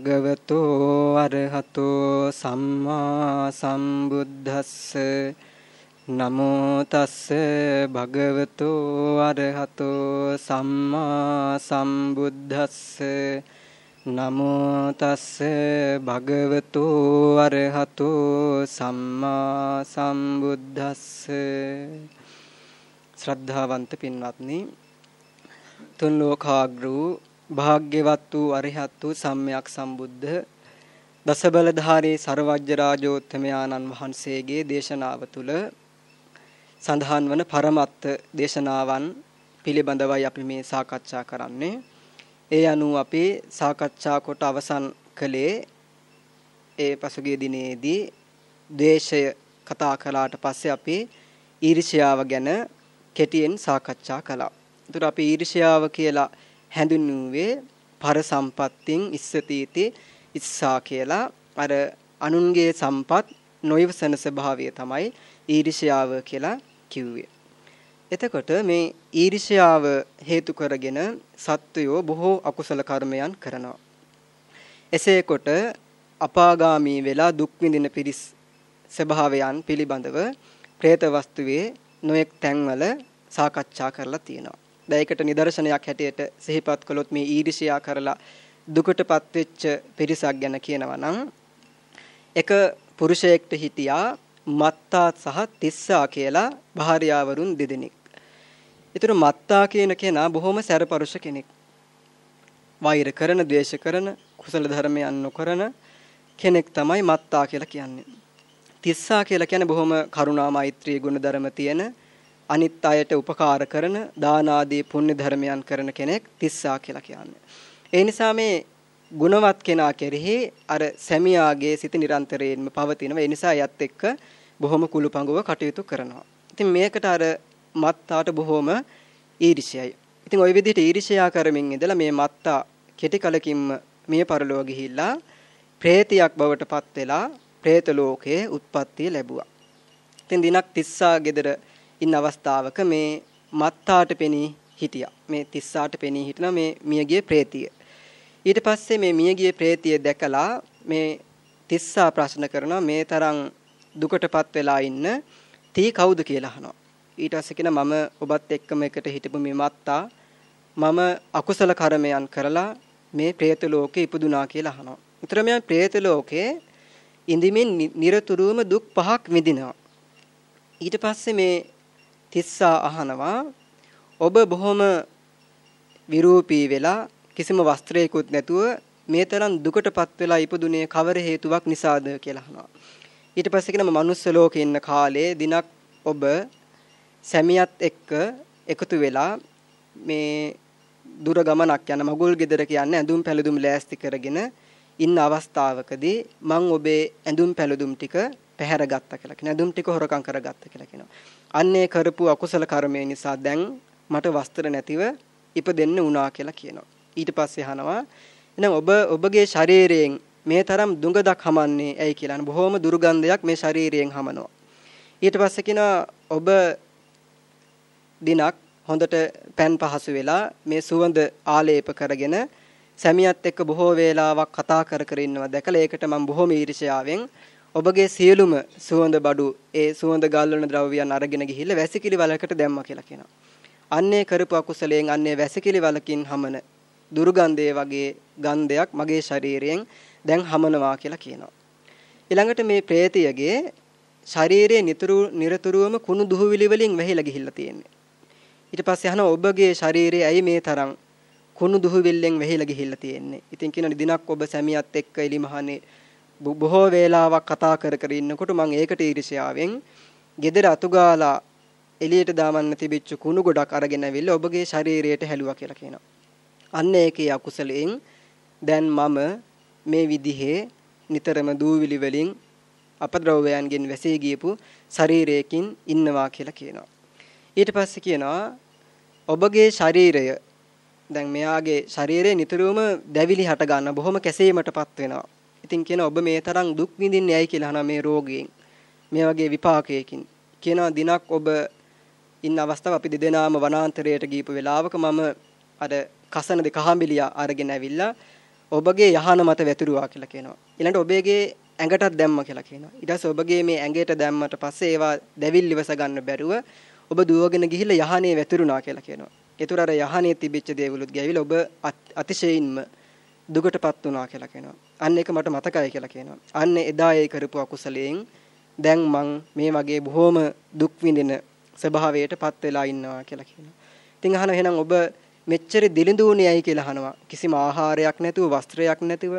නමෝ තස්ස භගවතෝ අරහතෝ සම්මා සම්බුද්දස්ස. නමෝ තස්ස භගවතෝ අරහතෝ සම්මා සම්බුද්දස්ස. නමෝ තස්ස භගවතෝ අරහතෝ සම්මා සම්බුද්දස්ස. ශ්‍රද්ධාවන්ත පින්වත්නි තුන් ලෝකාග්‍ර වූ භාග්‍යවත් වූ අරිහත් වූ සම්්‍යක් සම්බුද්ධ දසබලධාරී සර්වජ්‍ය රාජෝත්තමයාණන් වහන්සේගේ දේශනාව තුළ සඳහන් වන පරමත්ත දේශනාවන් පිළිබඳවයි අපි මේ සාකච්ඡා කරන්නේ. ඒ අනුව අපි සාකච්ඡා කොට අවසන් කළේ ඒ පසුගිය දිනේදී ද්වේෂය කතා කළාට පස්සේ අපි ඊර්ෂ්‍යාව ගැන කෙටියෙන් සාකච්ඡා කළා. ඒතර අපි ඊර්ෂ්‍යාව කියලා හැඳින්වුවේ පර සම්පත්තින් ඉස්සතීති ඉස්සා කියලා අර අනුන්ගේ සම්පත් නොයවසන ස්වභාවය තමයි ඊර්ෂ්‍යාව කියලා කිව්වේ. එතකොට මේ ඊර්ෂ්‍යාව හේතු කරගෙන සත්වයෝ බොහෝ අකුසල කර්මයන් කරනවා. එසේ කොට අපාගාමී වෙලා දුක් විඳින පිරිස් ස්වභාවයන් පිළිබඳව പ്രേත වස්තුවේ නොඑක් තැන්වල සාකච්ඡා කරලා තියෙනවා. දැන් ඒකට නිදර්ශනයක් හැටියට සිහිපත් කළොත් මේ ඊර්ෂ්‍යා කරලා දුකටපත් වෙච්ච පිරිසක් ගැන කියනවා නම් එක පුරුෂයෙක්ට හිටියා මත්තා සහ තිස්සා කියලා භාර්යාවරුන් දෙදෙනෙක්. ඒතර මත්තා කියන කෙනා බොහොම සැරපරුෂ කෙනෙක්. වෛර කරන, ද්වේෂ කරන, කුසල ධර්මයන් නොකරන කෙනෙක් තමයි මත්තා කියලා කියන්නේ. තිස්සා කියලා කියන්නේ බොහොම කරුණා මෛත්‍රී ගුණ ධර්ම තියෙන අනිත් අයට උපකාර කරන දාන ආදී පුණ්‍ය ධර්මයන් කරන කෙනෙක් තිස්සා කියලා කියන්නේ. ඒ නිසා මේ ගුණවත් කෙනා කෙරෙහි අර සැමියාගේ සිත නිරන්තරයෙන්ම පවතිනවා. ඒ නිසා යත් එක්ක බොහොම කුළුපඟුව කටයුතු කරනවා. ඉතින් මේකට අර මත්තාට බොහොම ඊර්ෂ්‍යයි. ඉතින් ওই විදිහට ඊර්ෂ්‍යා කරමින් ඉඳලා මේ මත්තා කෙටි කලකින්ම මිය පරලෝ ගිහිල්ලා പ്രേතියක් බවට පත් වෙලා പ്രേත ලෝකයේ උත්පත්ති ලැබුවා. ඉතින් දිනක් තිස්සා ගෙදර ඉන්න අවස්ථාවක මේ මත්තාට පෙනී හිටියා. මේ තිස්සාට පෙනී හිටින මේ මියගිය ප්‍රේතිය. ඊට පස්සේ මේ මියගිය ප්‍රේතිය දැකලා මේ තිස්සා ප්‍රශ්න කරනවා මේ තරම් දුකටපත් වෙලා ඉන්න තී කවුද කියලා අහනවා. ඊට පස්සේ කියන මම ඔබත් එක්කම එකට හිටපු මේ මත්තා මම අකුසල කර්මයන් කරලා මේ പ്രേත ලෝකේ ඉපදුනා කියලා අහනවා. විතරම මේ പ്രേත ලෝකේ ඉඳිමින් নিরතුරුවම දුක් පහක් විඳිනවා. ඊට පස්සේ මේ තිස්සා අහනවා ඔබ බොහොම විරූපී වෙලා කිසිම වස්ත්‍රයකුත් නැතුව මේ තරම් දුකටපත් වෙලා ඉපදුනේ කවර හේතුවක් නිසාද කියලා අහනවා. ඊට පස්සේ කියනවා මනුස්ස ලෝකේ ඉන්න කාලේ දිනක් ඔබ සැමියත් එක්ක එකතු වෙලා මේ දුර ගමනක් යන මගුල් ගෙදර කියන්නේ ඇඳුම් පැළඳුම් ලෑස්ති කරගෙන ඉන්න අවස්ථාවකදී මං ඔබේ ඇඳුම් පැළඳුම් ටික පැහැරගත්තා කියලා කියනවා. ඇඳුම් ටික හොරකම් කරගත්තා කියලා කියනවා. අන්නේ කරපු අකුසල කර්මය නිසා දැන් මට වස්ත්‍ර නැතිව ඉපදෙන්න වුණා කියලා කියනවා. ඊට පස්සේ අහනවා එහෙනම් ඔබ ඔබගේ ශරීරයෙන් මේ තරම් දුඟදක් හමන්නේ ඇයි කියලා. බොහොම දුර්ගන්ධයක් මේ ශරීරයෙන් හමනවා. ඊට පස්සේ කියනවා ඔබ දිනක් හොඳට පෑන් පහසු වෙලා මේ සුවඳ ආලේප කරගෙන සැමියත් එක්ක බොහෝ වේලාවක් කතා කර කර ඉන්නවා දැකලා ඒකට මම බොහොම ඊර්ෂ්‍යාවෙන් ඔබගේ සියලුම සුවඳ බඩු ඒ සුවඳ ගල්වන ද්‍රව්‍යයන් අරගෙන ගිහිල්ලා වැසිකිලි වලකට දැම්මා කියලා කියනවා. අන්නේ කරපු අකුසලයෙන් අන්නේ වැසිකිලි වලකින් හමන දුර්ගන්ධය වගේ ගන්ධයක් මගේ ශරීරයෙන් දැන් හමනවා කියලා කියනවා. ඊළඟට මේ പ്രേතයගේ ශරීරයේ නිතරු නිරතුරුවම කුණු දුහවිලි වලින් වැහිලා ගිහිල්ලා තියෙන්නේ. ඊට පස්සේ අහනවා ඔබගේ ශරීරය ඇයි මේ තරම් කුණු දුහවිල්ලෙන් වැහිලා ගිහිල්ලා තියෙන්නේ. ඉතින් කියනවා දිනක් ඔබ සැමියත් එක්ක එලිමහනේ බොහෝ වේලාවක් කතා කර කර ඉන්නකොට මම ඒකට ඊර්ෂ්‍යාවෙන් gedara අතුගාලා එළියට දාමන්න තිබිච්ච කුණු ගොඩක් අරගෙන ඇවිල්ලා ඔබගේ ශරීරයට හැලුවා කියලා කියනවා. අන්න ඒකේ අකුසලයෙන් දැන් මම මේ විදිහේ නිතරම දූවිලි වලින් අපද්‍රව්‍යයන්ගෙන් වැසී ගියපු ශරීරයකින් ඉන්නවා කියලා කියනවා. ඊට පස්සේ කියනවා ඔබගේ ශරීරය දැන් මෙයාගේ ශරීරය නිතරම දැවිලි හට ගන්න බොහොම කැසීමටපත් වෙනවා. ඉතින් කියන ඔබ මේ තරම් දුක් විඳින්නේ ඇයි කියලා අහනවා මේ රෝගයෙන්. මේ වගේ විපාකයකින්. කියනවා දිනක් ඔබ ඉන්න අවස්ථාව අපි දෙදෙනාම වනාන්තරයට ගිහපු වෙලාවක මම අර කසන දෙක හාඹිලියා අරගෙන ඇවිල්ලා ඔබගේ යහන මත වැතුරුවා කියලා කියනවා. ඊළඟට ඔබගේ ඇඟටත් දැම්ම කියලා කියනවා. ඊට පස්සේ ඔබගේ මේ ඇඟට දැම්මට පස්සේ ඒවා දැවිලි ඉවස ගන්න බැරුව ඔබ දුවගෙන ගිහිල්ලා යහනේ වැතුරුණා කියලා කියනවා. ඒතර අර යහනේ තිබිච්ච දේවලුත් ගෑවිලා ඔබ අතිශයින්ම දුකටපත් වුණා කියලා කියනවා. අන්න ඒක මට මතකයි කියලා කියනවා. අන්න එදා ඒ කරපු අකුසලයෙන් දැන් මං මේ වගේ බොහොම දුක් විඳින ස්වභාවයටපත් වෙලා ඉන්නවා කියලා කියනවා. ඉතින් අහන එහෙනම් ඔබ මෙච්චර දිලිඳුණියයි කියලා අහනවා. කිසිම ආහාරයක් නැතුව වස්ත්‍රයක් නැතුව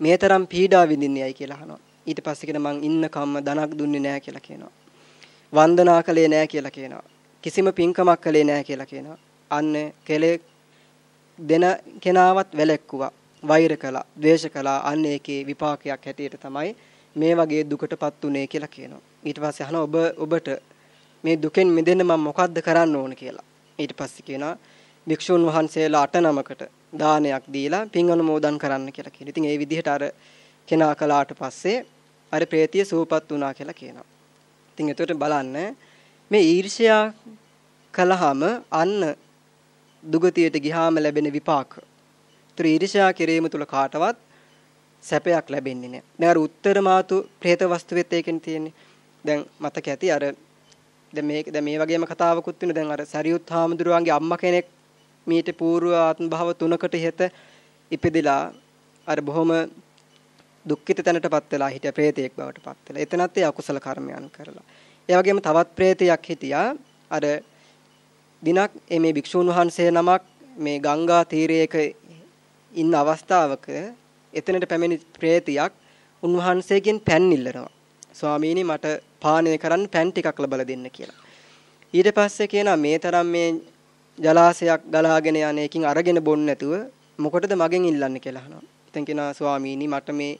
මේ තරම් පීඩා විඳින්නේයි කියලා අහනවා. ඊට පස්සේ කියන මං ඉන්න කම්ම ධනක් දුන්නේ නැහැ කියලා කියනවා. වන්දනා කළේ නැහැ කියලා කියනවා. කිසිම පින්කමක් කළේ නැහැ කියලා කියනවා. අන්න කෙලේ දෙන කෙනාවත් වැළැක්කුවා. වෛර කළා, ද්වේෂ කළා. අන්න ඒකේ විපාකයක් හැටියට තමයි මේ වගේ දුකටපත් උනේ කියලා කියනවා. ඊට පස්සේ අහනවා ඔබ ඔබට මේ දුකෙන් මිදෙන්න මම මොකද්ද කරන්න ඕන කියලා. ඊට පස්සේ කියනවා භික්ෂුන් වහන්සේලා අට නමකට දානයක් දීලා පින් අනුමෝදන් කරන්න කියලා කියනවා. ඉතින් ඒ විදිහට අර කෙනා කළාට පස්සේ අර ප්‍රේතිය සූපත් වුණා කියලා කියනවා. ඉතින් එතකොට බලන්න මේ ඊර්ෂ්‍යා කළාම අන්න දුගතියට ගිහාම ලැබෙන විපාක. මිත්‍ර ඊර්ෂ්‍යා කිරීම තුල කාටවත් සැපයක් ලැබෙන්නේ නැහැ. දැන් අර උත්තර මාතු ප්‍රේත වස්තුවෙත් ඒකෙන් තියෙන්නේ. දැන් මතක ඇති අර දැන් මේක දැන් මේ වගේම කතාවකුත් වෙන දැන් අර සරියුත් හාමුදුරුවන්ගේ අම්මා කෙනෙක් මීට పూర్ව ආත්ම භව තුනකට ඉහෙත ඉපදිලා අර බොහොම දුක්ඛිත තැනටපත් වෙලා හිටිය ප්‍රේතයෙක් බවටපත් වෙලා. එතනත් ඒ අකුසල කර්මයන් කරලා. ඒ වගේම තවත් ප්‍රේතයක් හිටියා අර දිනක් මේ භික්ෂූන් වහන්සේ නමක් මේ ගංගා තීරයක ඉන්න අවස්ථාවක එතනට පැමිණි ප්‍රේතියක් උන්වහන්සේගෙන් පැන් ඉල්ලනවා. ස්වාමීනි මට පානය කරන්න පැන් ටිකක් ලබලා දෙන්න කියලා. ඊට පස්සේ කියනවා මේ තරම් මේ ජලාශයක් ගලාගෙන යන එකකින් අරගෙන බොන්න නැතුව මොකටද මගෙන් ඉල්ලන්නේ කියලා අහනවා. ඉතින් කියනවා ස්වාමීනි මට මේ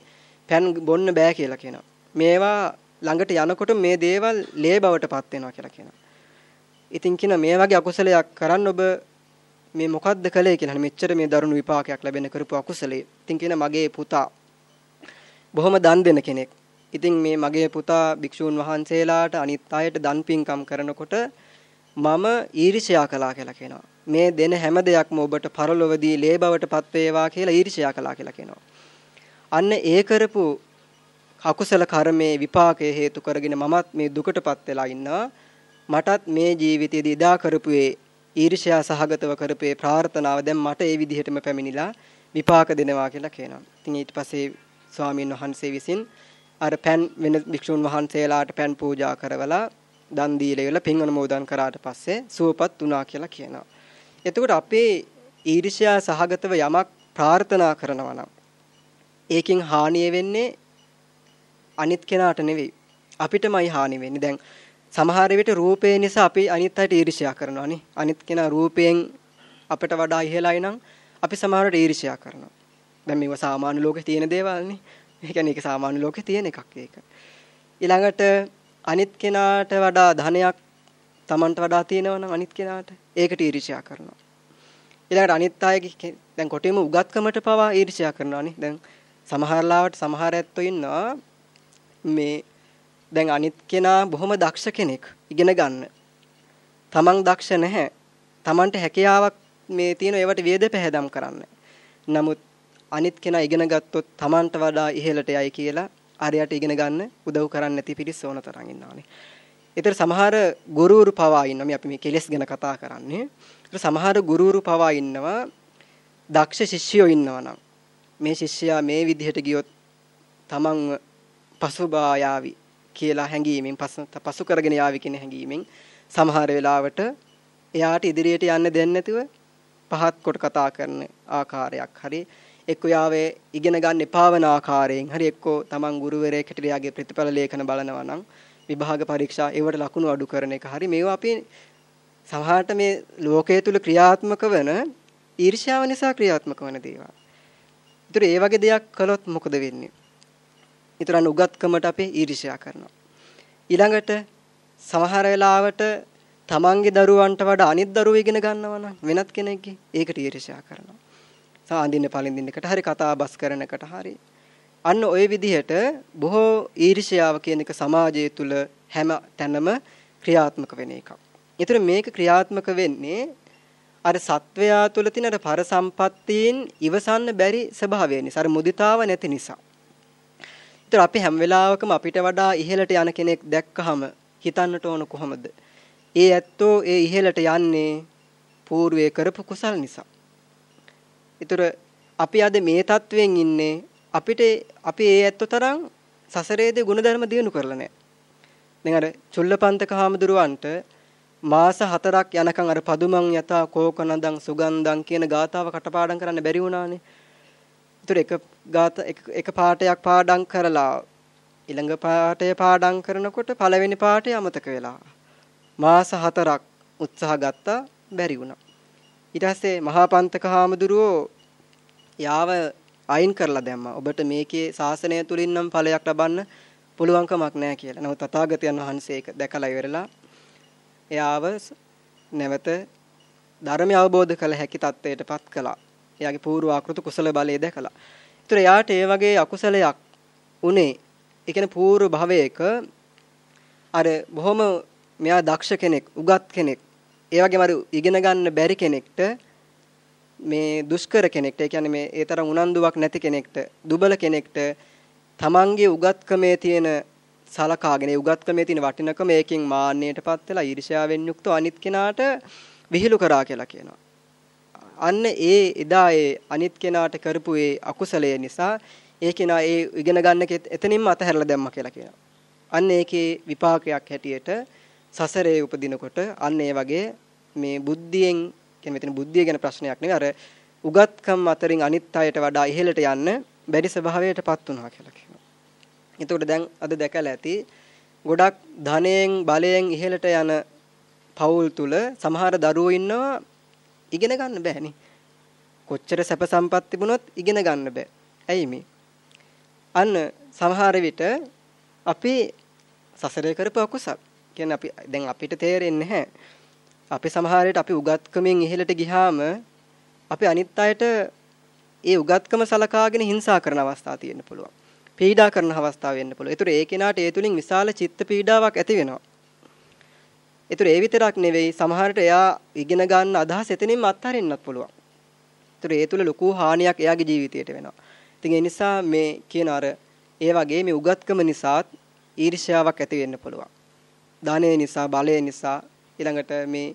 පැන් බොන්න බෑ කියලා කියනවා. මේවා ළඟට යනකොට මේ දේවල් ලේ බවට පත් වෙනවා කියලා කියනවා. ඉතින් කියන මේ වගේ අකුසලයක් කරන්න ඔබ මේ මොකද්ද කළේ කියලා මෙච්චර මේ දරුණු විපාකයක් ලැබෙන කරපු අකුසලයේ. ඉතින් කියන මගේ පුතා බොහොම දන් දෙන කෙනෙක්. ඉතින් මේ මගේ පුතා භික්ෂූන් වහන්සේලාට අනිත් අයට දන් පින්කම් කරනකොට මම ඊර්ෂ්‍යා කළා කියලා කියනවා. මේ දෙන හැම දෙයක්ම ඔබට පරලොවදී ලේ බවට පත් වේවා කියලා ඊර්ෂ්‍යා කළා කියලා කියනවා. අන්න ඒ කරපු අකුසල කර්මයේ විපාකයේ හේතු කරගෙන මමත් මේ දුකටපත් වෙලා ඉන්නවා. මටත් මේ ජීවිතයේදී ඉදා කරපුවේ ඊර්ෂ්‍යා සහගතව කරපේ ප්‍රාර්ථනාව දැන් මට ඒ විදිහටම පැමිණිලා විපාක දෙනවා කියලා කියනවා. ඉතින් ඊට පස්සේ ස්වාමීන් වහන්සේ විසින් අර පෑන් වෙන භික්ෂුන් වහන්සේලාට පෑන් පූජා කරවලා දන් දීලා ඉවල පින් අනුමෝදන් කරාට පස්සේ සුවපත් වුණා කියලා කියනවා. එතකොට අපේ ඊර්ෂ්‍යා සහගතව යමක් ප්‍රාර්ථනා කරනවා නම් ඒකෙන් හානිය වෙන්නේ අනිත් කෙනාට නෙවෙයි අපිටමයි හානි වෙන්නේ. දැන් සමහර විට රූපේ නිසා අපි අනිත් අයට ඊර්ෂ්‍යා කරනවානේ. අනිත් කෙනා රූපයෙන් අපිට වඩා ඉහළයි නම් අපි සමහරට ඊර්ෂ්‍යා කරනවා. දැන් මේව සාමාන්‍ය ලෝකේ තියෙන දේවල්නේ. ඒ කියන්නේ ඒක සාමාන්‍ය ලෝකේ තියෙන එකක් ඒක. ඊළඟට අනිත් කෙනාට වඩා ධනයක් Tamanට වඩා තියෙනවා නම් අනිත් කෙනාට ඒකට ඊර්ෂ්‍යා කරනවා. ඊළඟට අනිත් අයගේ දැන් කොටිම උගත්කමට පවා ඊර්ෂ්‍යා කරනවානේ. දැන් සමහර ලාවට සමහර ඇත්තෝ ඉන්නවා මේ දැන් අනිත් කෙනා බොහොම දක්ෂ කෙනෙක් ඉගෙන ගන්න. Taman දක්ෂ නැහැ. Tamanට හැකියාවක් මේ තියෙන ඒවට වේද පැහැදම් කරන්න. නමුත් අනිත් කෙනා ඉගෙන ගත්තොත් Tamanට වඩා ඉහළට යයි කියලා අරයට ඉගෙන ගන්න උදව් කරන්නේ නැති පිරිස ඕන තරම් ඉන්නවානේ. ඒතර සමහර ගුරුවරු පවා ඉන්නවා. මේ අපි මේ කෙලස් ගැන කතා කරන්නේ. ඒතර සමහර ගුරුවරු පවා ඉන්නවා දක්ෂ ශිෂ්‍යයෝ ඉන්නවා නම් මේ ශිෂ්‍යයා මේ විදිහට ගියොත් තමන්ව පසුබා යාවි කියලා හැඟීමෙන් පසු කරගෙන යාවි කියන හැඟීමෙන් සමහර වෙලාවට එයාට ඉදිරියට යන්න දෙන්නේ නැතුව පහත් කොට කතා කරන ආකාරයක් හරි එක්ක යාවේ ඉගෙන ගන්න එපාවන ආකාරයෙන් හරි එක්කෝ තමන් ගුරුවරයෙක් හිටියට යාගේ ප්‍රතිඵල ලේඛන බලනවා නම් විභාග පරීක්ෂා ඒවට ලකුණු අඩු කරන එක හරි මේවා අපි සමහරට මේ ලෝකයේ තුල ක්‍රියාත්මක වෙන ඊර්ෂ්‍යාව නිසා ක්‍රියාත්මක වෙන දේවල්. ඒතර ඒ වගේ දෙයක් කළොත් මොකද වෙන්නේ? ඊතරන් උගත්කමට අපි ඊර්ෂ්‍යා කරනවා. ඊළඟට සමහර වෙලාවට තමන්ගේ දරුවන්ට වඩා අනිත් දරුවෝ ඉගෙන ගන්නවා නම් වෙනත් කෙනෙක්ගේ ඒකට ඊර්ෂ්‍යා කරනවා. සාඳින්න පළඳින්නකට හරි කතා බස් කරනකට හරි අන්න ওই විදිහට බොහෝ ඊර්ෂ්‍යාව කියන එක සමාජය තුල හැම තැනම ක්‍රියාත්මක වෙන එකක්. ඒතර මේක ක්‍රියාත්මක වෙන්නේ අර සත්වයා තුළ තියෙන අර පර සම්පත්තීන් ඉවසන්න බැරි ස්වභාවය නිසා අර මුදිතාව නැති නිසා. ඒතර අපි හැම වෙලාවකම අපිට වඩා ඉහළට යන කෙනෙක් දැක්කහම හිතන්නට ඕන කොහොමද? ඒ ඇත්තෝ ඒ ඉහළට යන්නේ పూర్වයේ කරපු කුසල් නිසා. ඒතර අපි අද මේ තත්වයෙන් ඉන්නේ අපිට අපි ඒ ඇත්තෝ තරම් සසරේදී ගුණධර්ම දිනු කරලා නැහැ. දැන් අර චුල්ලපන්තක හාමුදුරුවන්ට මාස 4ක් යනකම් අර පදුමන් යතා කෝකනදන් සුගන්ධන් කියන ගාතාව කටපාඩම් කරන්න බැරි වුණානේ. ඒතර එක ගාත එක පාඩයක් පාඩම් කරලා ඊළඟ පාඩය පාඩම් කරනකොට පළවෙනි පාඩය අමතක වෙලා. මාස 4ක් උත්සාහ ගත්තා බැරි වුණා. ඊට පස්සේ මහා පන්තක හාමුදුරුවෝ යාව අයින් කරලා දැම්මා. ඔබට මේකේ ශාසනය තුලින් නම් ඵලයක් ලබන්න පුළුවන්කමක් නැහැ කියලා. නමුත් තථාගතයන් වහන්සේ ඒක දැකලා ඉවරලා එයාව නැවත ධර්මය අවබෝධ කළ හැකි තත්ත්වයටපත් කළා. එයාගේ පූර්ව ආකෘත කුසල බලය දැකලා. ඒතර එයාට ඒ වගේ අකුසලයක් උනේ ඒ කියන්නේ පූර්ව භවයක අර බොහොම මෙයා දක්ෂ කෙනෙක්, උගත් කෙනෙක්, ඒ වගේම අර ඉගෙන ගන්න බැරි කෙනෙක්ට මේ දුෂ්කර කෙනෙක්ට ඒ කියන්නේ මේ ඒ තරම් උනන්දුවක් නැති කෙනෙක්ට දුබල කෙනෙක්ට තමන්ගේ උගත්කමේ තියෙන සලකාගෙන ඒ උගත්කමේ තියෙන වටිනකම ඒකෙන් මාන්නයටපත් වෙලා ඊර්ෂ්‍යාවෙන් යුක්තව අනිත් කෙනාට විහිළු කරා කියලා කියනවා. අන්න ඒ එදා ඒ අනිත් කෙනාට කරපු ඒ අකුසලය නිසා ඒ කෙනා ඒ ඉගෙන ගන්න එතනින්ම අතහැරලා දැම්මා කියලා කියනවා. අන්න ඒකේ විපාකයක් හැටියට සසරේ උපදිනකොට අන්න ඒ වගේ මේ බුද්ධියෙන් කියන්නේ මෙතන බුද්ධිය ගැන ප්‍රශ්නයක් නෙවෙයි අර උගත්කම් අතරින් අනිත් අයට වඩා ඉහළට යන්න බැරි ස්වභාවයටපත් වුණා කියලා කියනවා. එතකොට දැන් අද දැකලා ඇති ගොඩක් ධනයෙන් බලයෙන් ඉහළට යන පවුල් තුල සමහර දරුවෝ ඉන්නවා ඉගෙන ගන්න බෑනේ. කොච්චර සැප සම්පත් තිබුණොත් ඉගෙන ගන්න බෑ. ඇයි මේ? අන්න සමහර විට අපි සසරේ කරපු අකුසල්. කියන්නේ අපි දැන් අපිට තේරෙන්නේ නැහැ. අපි සමහර විට අපි උගත්කමින් ඉහළට ගියාම අපි අනිත් අයට ඒ උගත්කම සලකාගෙන හිංසා කරන අවස්ථා තියෙන්න පුළුවන්. පීඩා කරන අවස්ථා වෙන්න පුළුවන්. ඒතර ඒ කෙනාට ඒ තුලින් විශාල චිත්ත පීඩාවක් ඇති වෙනවා. ඒතර ඒ විතරක් නෙවෙයි සමහරට එයා ඉගෙන ගන්න අදහස් එතනින්ම අත්හරින්නත් පුළුවන්. ඒතර ඒ තුල ලොකු හානියක් එයාගේ ජීවිතයට වෙනවා. ඉතින් ඒ නිසා මේ කියන අර ඒ වගේ මේ උගත්කම නිසාත් ඊර්ෂ්‍යාවක් ඇති වෙන්න පුළුවන්. ධනය නිසා බලය නිසා ඊළඟට මේ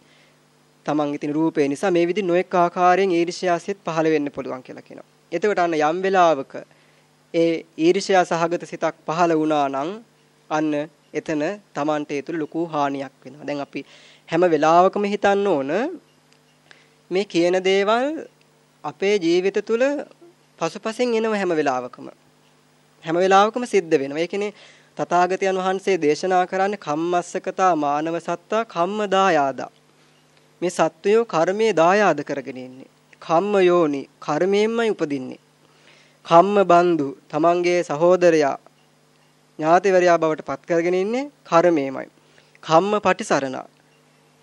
තමන් ඉතින් රූපේ නිසා මේ විදිහ නොඑක ආකාරයෙන් ඊර්ෂ්‍යාසෙත් පහළ වෙන්න පුළුවන් කියලා කියනවා. එතකොට අන්න යම් වෙලාවක ඒ ඊර්ෂ්‍යා සහගත සිතක් පහළ වුණා නම් අන්න එතන Tamante ඒ තුල ලොකු හානියක් වෙනවා. දැන් අපි හැම වෙලාවකම හිතන්න ඕන මේ කියන දේවල් අපේ ජීවිත තුල පසුපසින් එනව හැම වෙලාවකම. හැම වෙලාවකම සිද්ධ වෙනවා. ඒ කියන්නේ තථාගතයන් වහන්සේ දේශනා කරන්නේ කම්මස්සකතා මානව සත්තා කම්ම දායාදා. මේ සත්වයෝ කර්මයේ දායාද කරගෙන ඉන්නේ. කම්ම යෝනි කර්මයෙන්මයි උපදින්නේ. කම්ම බන්දු තමන්ගේ සහෝදරයා ඥාතිවරයා බවට පත් කරගෙන ඉන්නේ කර්මයමයි. කම්ම පටිසරණ.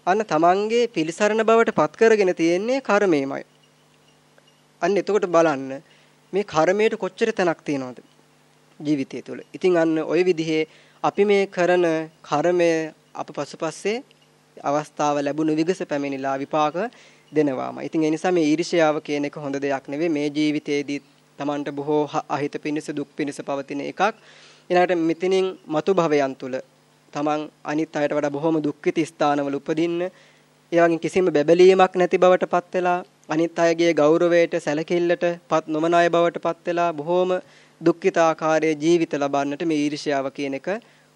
අන්න තමන්ගේ පිළිසරණ බවට පත් කරගෙන තියෙන්නේ කර්මයමයි. අන්න එතකොට බලන්න මේ කර්මයට කොච්චර තැනක් තියෙනවද ජීවිතය තුළ. ඉතින් අන්න ওই විදිහේ අපි මේ කරන කර්මය අප පසුපස්සේ අවස්ථාව ලැබුණු විගස පැමිණිලා විපාක දෙනවාම. ඉතින් ඒ නිසා මේ ඊර්ෂ්‍යාව කියන එක හොඳ දෙයක් නෙවෙයි. මේ ජීවිතේදී Tamanට බොහෝ අහිත පිණිස දුක් පිණිස පවතින එකක්. ඊළඟට මෙතනින් මතු භවයන් තුල Taman අනිත් අයට වඩා බොහොම දුක්ඛිත ස්ථානවල උපදින්න ඒ වගේ කිසිම බැබලීමක් නැති බවට පත් වෙලා අනිත් අයගේ ගෞරවයට සැලකිල්ලට පත් නොමන අය බවට පත් වෙලා බොහොම දුක්ඛිත ආකාරයේ ජීවිත ලබන්නට මේ ඊර්ෂ්‍යාව කියන එක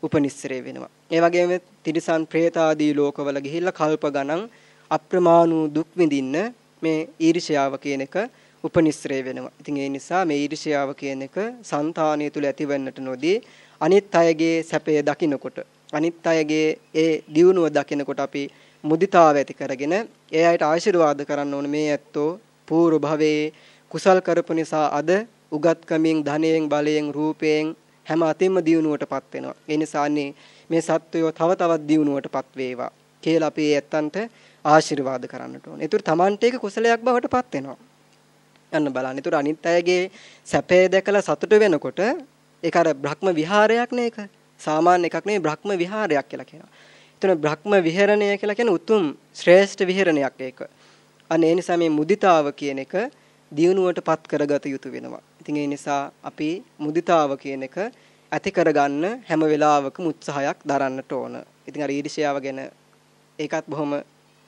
උපනිස්සරේ වෙනවා. ඒ වගේම තිරිසන් പ്രേත ආදී ලෝකවල ගිහිල්ලා කල්ප ගණන් අප්‍රමාණ දුක් විඳින්න මේ ඊර්ෂ්‍යාව කියන එක උපනිශ්‍රේ වෙනවා. ඉතින් ඒ නිසා මේ ඊර්ෂ්‍යාව කියන එක సంతානිය තුල ඇතිවෙන්නට නොදී අනිත් අයගේ සැපය දකිනකොට අනිත් අයගේ ඒ දියුණුව දකිනකොට අපි මුදිතාව ඇති කරගෙන ඒ අයට ආශිර්වාද කරන්න ඕනේ මේ ඇත්තෝ පූර්ව භවයේ කුසල් කරපු නිසා අද උගත්කමින් ධනයෙන් බලයෙන් රූපයෙන් හැම අතින්ම දියුණුවටපත් වෙනවා. ඒ නිසානේ මේ සත්වයෝ තව තවත් දියුණුවටපත් වේවා කියලා අපි ඇත්තන්ට ආශිර්වාද කරන්නට ඕනේ. ඒතර Tamante එක කුසලයක් බවට පත් වෙනවා. යන්න බලන්න. ඒතර අනිත් අයගේ සැපේ දැකලා සතුට වෙනකොට ඒක අර බ්‍රහ්ම විහාරයක් නේ ඒක. සාමාන්‍ය එකක් නෙවෙයි බ්‍රහ්ම විහාරයක් කියලා කියනවා. එතන බ්‍රහ්ම විහරණය කියලා කියන්නේ උතුම් ශ්‍රේෂ්ඨ විහරණයක් ඒක. අන්න ඒ නිසා මේ මුදිතාව කියන එක දියුණුවටපත් කරගත යුතු වෙනවා. ඉතින් ඒ නිසා අපි මුදිතාව කියන එක ඇති කරගන්න හැම වෙලාවකම උත්සාහයක් දරන්නට ඕන. ඉතින් අර ඊර්ෂ්‍යාව ගැන ඒකත් බොහොම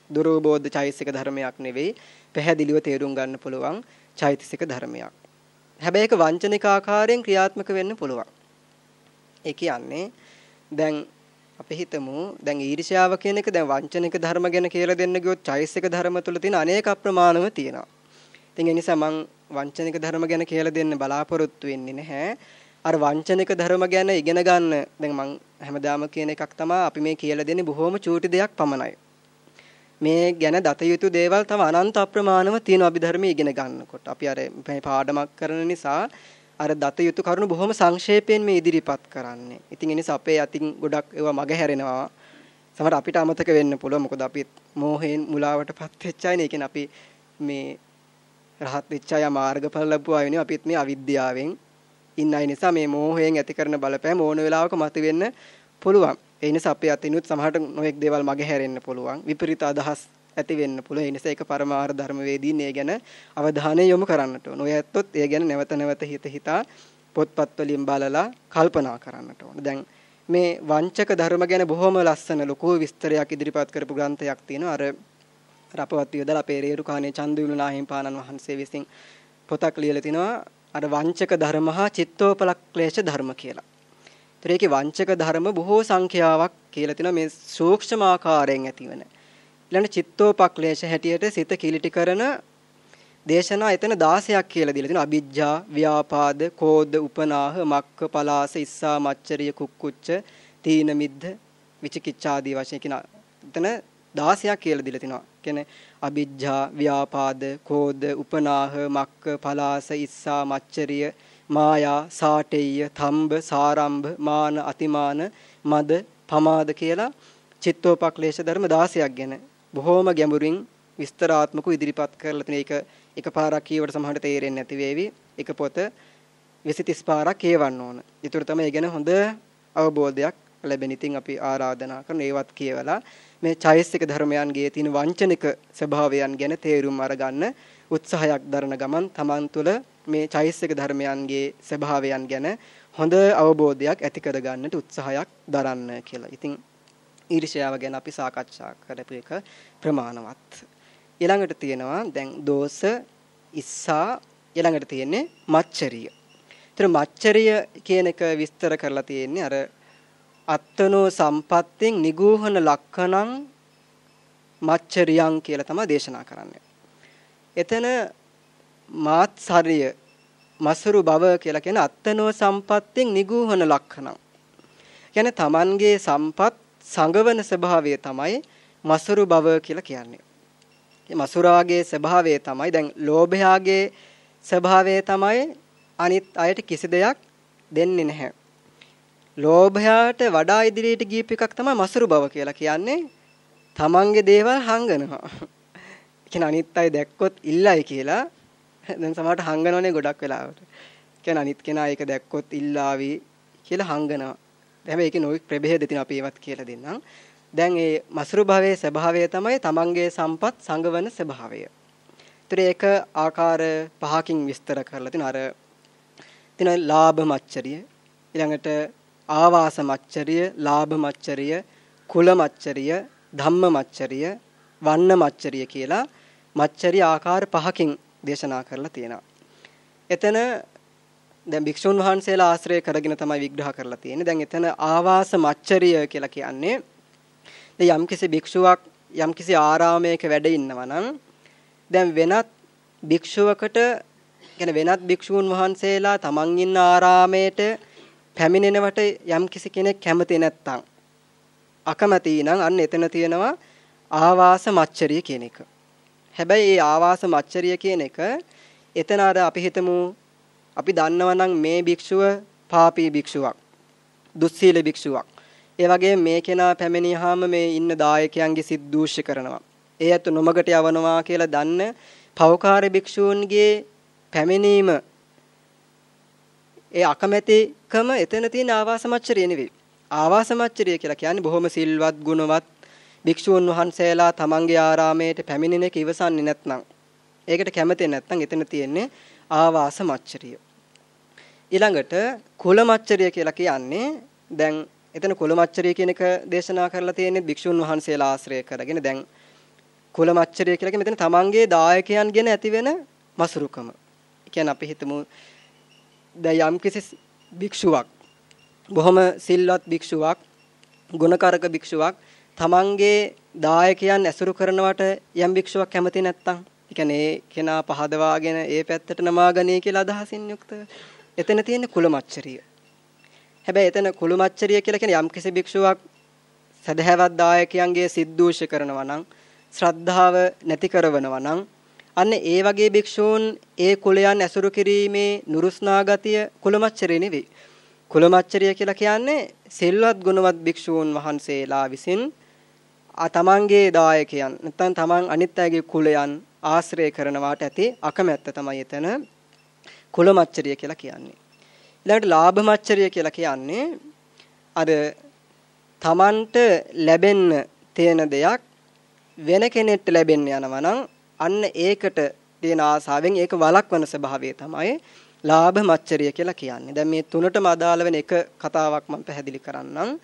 දුරෝබෝධ චෛතසික ධර්මයක් නෙවෙයි. පැහැදිලිව තේරුම් ගන්න පුළුවන් චෛතසික ධර්මයක්. හැබැයි ඒක වංචනික ආකාරයෙන් ක්‍රියාත්මක වෙන්න පුළුවන්. ඒ කියන්නේ දැන් අපි හිතමු දැන් ඊර්ෂ්‍යාව කියන එක දැන් වංචනික ධර්ම ගැන කියලා දෙන්න ගියොත් චෛතසික ධර්ම තුල තියෙන අනේක අප්‍රමාණව තියෙනවා. ඉතින් ඒ නිසා මම වංචනික ධර්ම ගැන කියලා දෙන්න බලාපොරොත්තු වෙන්නේ නැහැ. අර වංචනික ධර්ම ගැන ඉගෙන ගන්න දැන් මම හැමදාම කියන එකක් තමයි අපි මේ කියලා දෙන්නේ බොහොම චූටි දෙයක් පමණයි. මේ ගැන දත යුතු දේවල් තව අනන්ත අප්‍රමාණව තියෙන අභිධර්මයේ ඉගෙන ගන්නකොට අපි අර මේ පාඩමක් කරන නිසා අර දත යුතු කරුණු බොහොම සංක්ෂේපයෙන් මේ ඉදිරිපත් කරන්නේ. ඉතින් ඒ නිසා අපේ අතින් ගොඩක් ඒවා මග හැරෙනවා. සමහර අපිට අමතක වෙන්න පුළුවන්. මොකද අපි මෝහයෙන් මුලාවටපත් වෙච්ච අය නේ. අපි මේ රහත් වෙච්ච අය මාර්ගඵල ලැබුවා වෙන්නේ අපිත් මේ අවිද්‍යාවෙන් ඉන්න අය නිසා මේ මෝහයෙන් ඇති කරන බලපෑම ඕන වෙලාවක මතුවෙන්න පුළුවන්. ඒ නිසා අපේ අතිනුත් සමහරට නොඑක් දේවල් මගේ හැරෙන්න පුළුවන්. විපරීත අදහස් ඇති වෙන්න පුළුවන්. ඒ නිසා ඒක පරමාර්ථ ධර්මවේදීන් ඒ ගැන අවධානය යොමු කරන්නට ඕන. ඔය ඇත්තොත් ඒ ගැන නැවත නැවත හිත හිතා පොත්පත් වලින් බලලා කල්පනා කරන්නට ඕන. දැන් මේ වංචක ධර්ම ගැන බොහොම ලස්සන ලොකු විස්තරයක් ඉදිරිපත් කරපු ග්‍රන්ථයක් තියෙනවා. අර රපවත් යදලා අපේ රේරුකාණේ චන්දුවිල නාහිම්පාණන් වහන්සේ විසින් පොතක් ලියලා තිනවා අර වංචක ධර්ම හා චිත්තෝපලක්ලේශ ධර්ම කියලා. ඒතර ඒකේ වංචක ධර්ම බොහෝ සංඛ්‍යාවක් කියලා තිනවා මේ සූක්ෂම ආකාරයෙන් ඇතිවන. ඊළඟ චිත්තෝපක්ලේශ හැටියට සිත කිලිටි කරන දේශනා එතන 16ක් කියලා දීලා තිනවා. අ비ජ්ජා, ව්‍යාපාද, කෝධ, උපනාහ, මක්ක, පලාස, ඉස්සා, මච්චරිය, කුක්කුච්ච, තීන මිද්ද, විචිකිච්ඡා ආදී වශයෙන් කියන එතන 16ක් කියලා දීලා තිනවා. කියන්නේ අ비ජ්ජා, ව්‍යාපාද, කෝධ, උපනාහ, මක්ක, පලාස, ඉස්සා, මච්චරිය, මායා, සාටෙය්‍ය, තම්බ, සාරම්භ, මාන, අතිමාන, මද, පමාද කියලා චිත්තෝපක්ලේශ ධර්ම 16ක් ගැන බොහෝම ගැඹුරින් විස්තරාත්මකව ඉදිරිපත් කරලා තියෙන එක එකපාරක් කියවට සමහරට තේරෙන්නේ නැති වේවි. එක පොත 20 30 පාරක් කියවන්න ඕන. ඒතර තමයි ගැන හොඳ අවබෝධයක් ලැබෙන. ඉතින් අපි ආරාධනා කරන ඒවත් කියවලා මේ චෛසික ධර්මයන්ගේ තියෙන වංචනික ස්වභාවයන් ගැන තේරුම් අරගන්න උත්සාහයක් දරන ගමන් Taman තුළ මේ චෛසික ධර්මයන්ගේ ස්වභාවයන් ගැන හොඳ අවබෝධයක් ඇති කරගන්නට උත්සාහයක් දරන්න කියලා. ඉතින් ඊර්ෂ්‍යාව ගැන අපි සාකච්ඡා කරපු එක ප්‍රමාණවත්. ඊළඟට තියෙනවා දැන් දෝෂ ඉස්සා ඊළඟට තියෙන්නේ මච්චරිය. ඒතර මච්චරිය කියන එක විස්තර කරලා තියෙන්නේ අර අත්තනෝ සම්පත්තින් නිගූහන ලක්ෂණං මච්චරියං කියලා තමයි දේශනා කරන්නේ. එතන මාත්සරිය මසරු බව කියලා කියන අත්තනෝ සම්පත්තින් නිගූහන ලක්ෂණං. කියන්නේ Tamanගේ සම්පත් සංගවන ස්වභාවය තමයි මසරු බව කියලා කියන්නේ. මසුරාගේ ස්වභාවය තමයි දැන් ලෝභයාගේ ස්වභාවය තමයි අනිත් අයට කිසි දෙයක් දෙන්නේ නැහැ. ලෝභයාට වඩා ඉදිරියට ගියප එකක් තමයි මසුරු බව කියලා කියන්නේ. තමන්ගේ දේවල් හංගනවා. කියන අනිත් අය දැක්කොත් ඉල්ලයි කියලා දැන් සමහරට හංගනවනේ ගොඩක් වෙලාවට. කියන අනිත් කෙනා ඒක දැක්කොත් ඉල්ලාවි කියලා හංගනවා. හැබැයි ඒකේ නොයෙක් ප්‍රභේද තියෙන අපි ඒවත් කියලා දෙන්නම්. දැන් ඒ මසුරු භවයේ ස්වභාවය තමයි තමන්ගේ සම්පත් සංගවන ස්වභාවය. ඒතර ඒක ආකාර පහකින් විස්තර කරලා තින අර තින ලාභ මච්චරිය ඊළඟට ආවාස මච්චරිය, ලාභ මච්චරිය, කුල මච්චරිය, ධම්ම මච්චරිය, වන්න මච්චරිය කියලා මච්චරිය ආකාර පහකින් දේශනා කරලා තියෙනවා. එතන දැන් භික්ෂුන් වහන්සේලා ආශ්‍රය කරගෙන තමයි විග්‍රහ කරලා තියෙන්නේ. දැන් එතන ආවාස මච්චරිය කියලා කියන්නේ දැන් යම්කිසි භික්ෂුවක් යම්කිසි ආරාමයක වැඩ ඉන්නවා නම් දැන් වෙනත් භික්ෂුවකට කියන වෙනත් භික්ෂූන් වහන්සේලා තමන් ඉන්න ආරාමයට පැමිණෙනවට යම්කිසි කෙනෙක් කැමති නැත්නම් අකමැති නම් අන්න එතන තියෙනවා ආවාස මච්චරිය කියන එක. හැබැයි මේ ආවාස මච්චරිය කියන එක එතන අර අපි හිතමු අපි දන්නවා නම් මේ භික්ෂුව පාපී භික්ෂුවක්. දුස්සීල භික්ෂුවක්. ඒ වගේම මේ කෙනා පැමිණියාම මේ ඉන්න දායකයන්ගේ සිත් දූෂ්‍ය කරනවා. ඒ අත නොමගට යවනවා කියලා දන්න පෞකාර භික්ෂූන්ගේ පැමිණීම ඒ අකමැතිකම එතන තියෙන ආවාස මච්චරිය නෙවෙයි. ආවාස මච්චරිය කියලා කියන්නේ බොහොම සිල්වත් ගුණවත් භික්ෂූන් වහන්සේලා තමන්ගේ ආරාමයට පැමිණෙන එක ඉවසන්නේ නැත්නම් ඒකට කැමති නැත්නම් එතන තියෙන්නේ ආවාස මච්චරිය. ඊළඟට කුල මච්චරිය කියලා කියන්නේ දැන් එතන කුල මච්චරිය කියන එක දේශනා කරලා තියෙන්නේ භික්ෂුන් වහන්සේලා ආශ්‍රය කරගෙන දැන් කුල මච්චරිය කියලා කියන්නේ මෙතන තමන්ගේ දායකයන් ගැන ඇති වෙන මසුරුකම. කියන්නේ අපි හිතමු දැන් යම්කිසි භික්ෂුවක් බොහොම සිල්වත් භික්ෂුවක් ගුණකාරක භික්ෂුවක් තමන්ගේ දායකයන් ඇසුරු කරනවට යම් භික්ෂුවක් කැමති නැත්නම් ඒ කියන්නේ කෙනා පහදවාගෙන ඒ පැත්තට නමාගන්නේ කියලා අදහසින් යුක්තව එතන තියෙන කුලමච්චරිය. හැබැයි එතන කුලමච්චරිය කියලා කියන්නේ යම් කිසි භික්ෂුවක් සදහැවත් දායකයන්ගේ සිද්දූෂ කරනවා නම් ශ්‍රද්ධාව නැති කරවනවා නම් අන්න ඒ වගේ භික්ෂූන් ඒ කුලයන් ඇසුරු කිරීමේ නුරුස්නා ගතිය කුලමච්චරිය නෙවෙයි. කුලමච්චරිය කියලා කියන්නේ සිල්වත් ගුණවත් භික්ෂූන් වහන්සේලා විසින් තමන්ගේ දායකයන් නැත්නම් තමන් අනිත් අයගේ කුලයන් ආශ්‍රය කරනවාට ඇති අකමැත්ත තමයි එතන කුලමච්චරිය කියලා කියන්නේ. ඊළඟට ලාභමච්චරිය කියලා කියන්නේ අර තමන්ට ලැබෙන්න තියෙන දෙයක් වෙන කෙනෙක්ට ලැබෙන්න යනවා නම් අන්න ඒකට තියෙන ආසාවෙන් ඒක වළක්වන ස්වභාවය තමයි ලාභ මච්චරිය කියලා කියන්නේ. දැන් මේ තුනටම අදාළ වෙන එක කතාවක් මම පැහැදිලි කරන්නම්.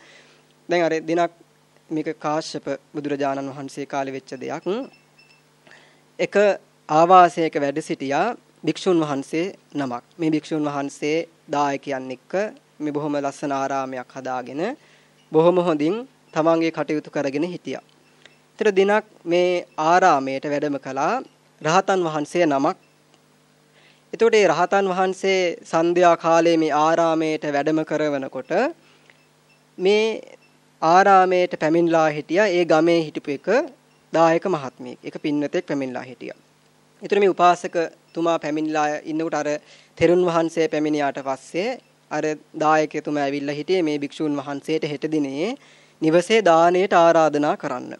දැන් අර දිනක් මේක කාශ්‍යප බුදුරජාණන් වහන්සේ කාලේ වෙච්ච දෙයක්. එක ආවාසයක වැඩ සිටියා භික්ෂුන් වහන්සේ නමක්. මේ භික්ෂුන් වහන්සේ දායකයන් එක්ක මේ බොහොම ලස්සන ආරාමයක් හදාගෙන බොහොම හොඳින් තමන්ගේ කටයුතු කරගෙන හිටියා. ඊතර දිනක් මේ ආරාමයට වැඩම කළා රහතන් වහන්සේ නමක්. එතකොට මේ රහතන් වහන්සේ සන්ධ්‍යා කාලයේ මේ ආරාමයට වැඩම කරවනකොට මේ ආරාමයට පැමිණලා හිටියා ඒ ගමේ හිටපු එක දායක මහත්මියෙක්. ඒක පින්නතෙක් පැමිණලා හිටියා. ඊතර මේ උපාසකතුමා පැමිණලා ඉන්නකොට අර තෙරුන් වහන්සේ පැමිණියාට පස්සේ අර දායකතුමා ඇවිල්ලා හිටියේ මේ භික්ෂූන් වහන්සේට හෙට දිනේ නිවසේ දාණයට ආරාධනා කරන්න.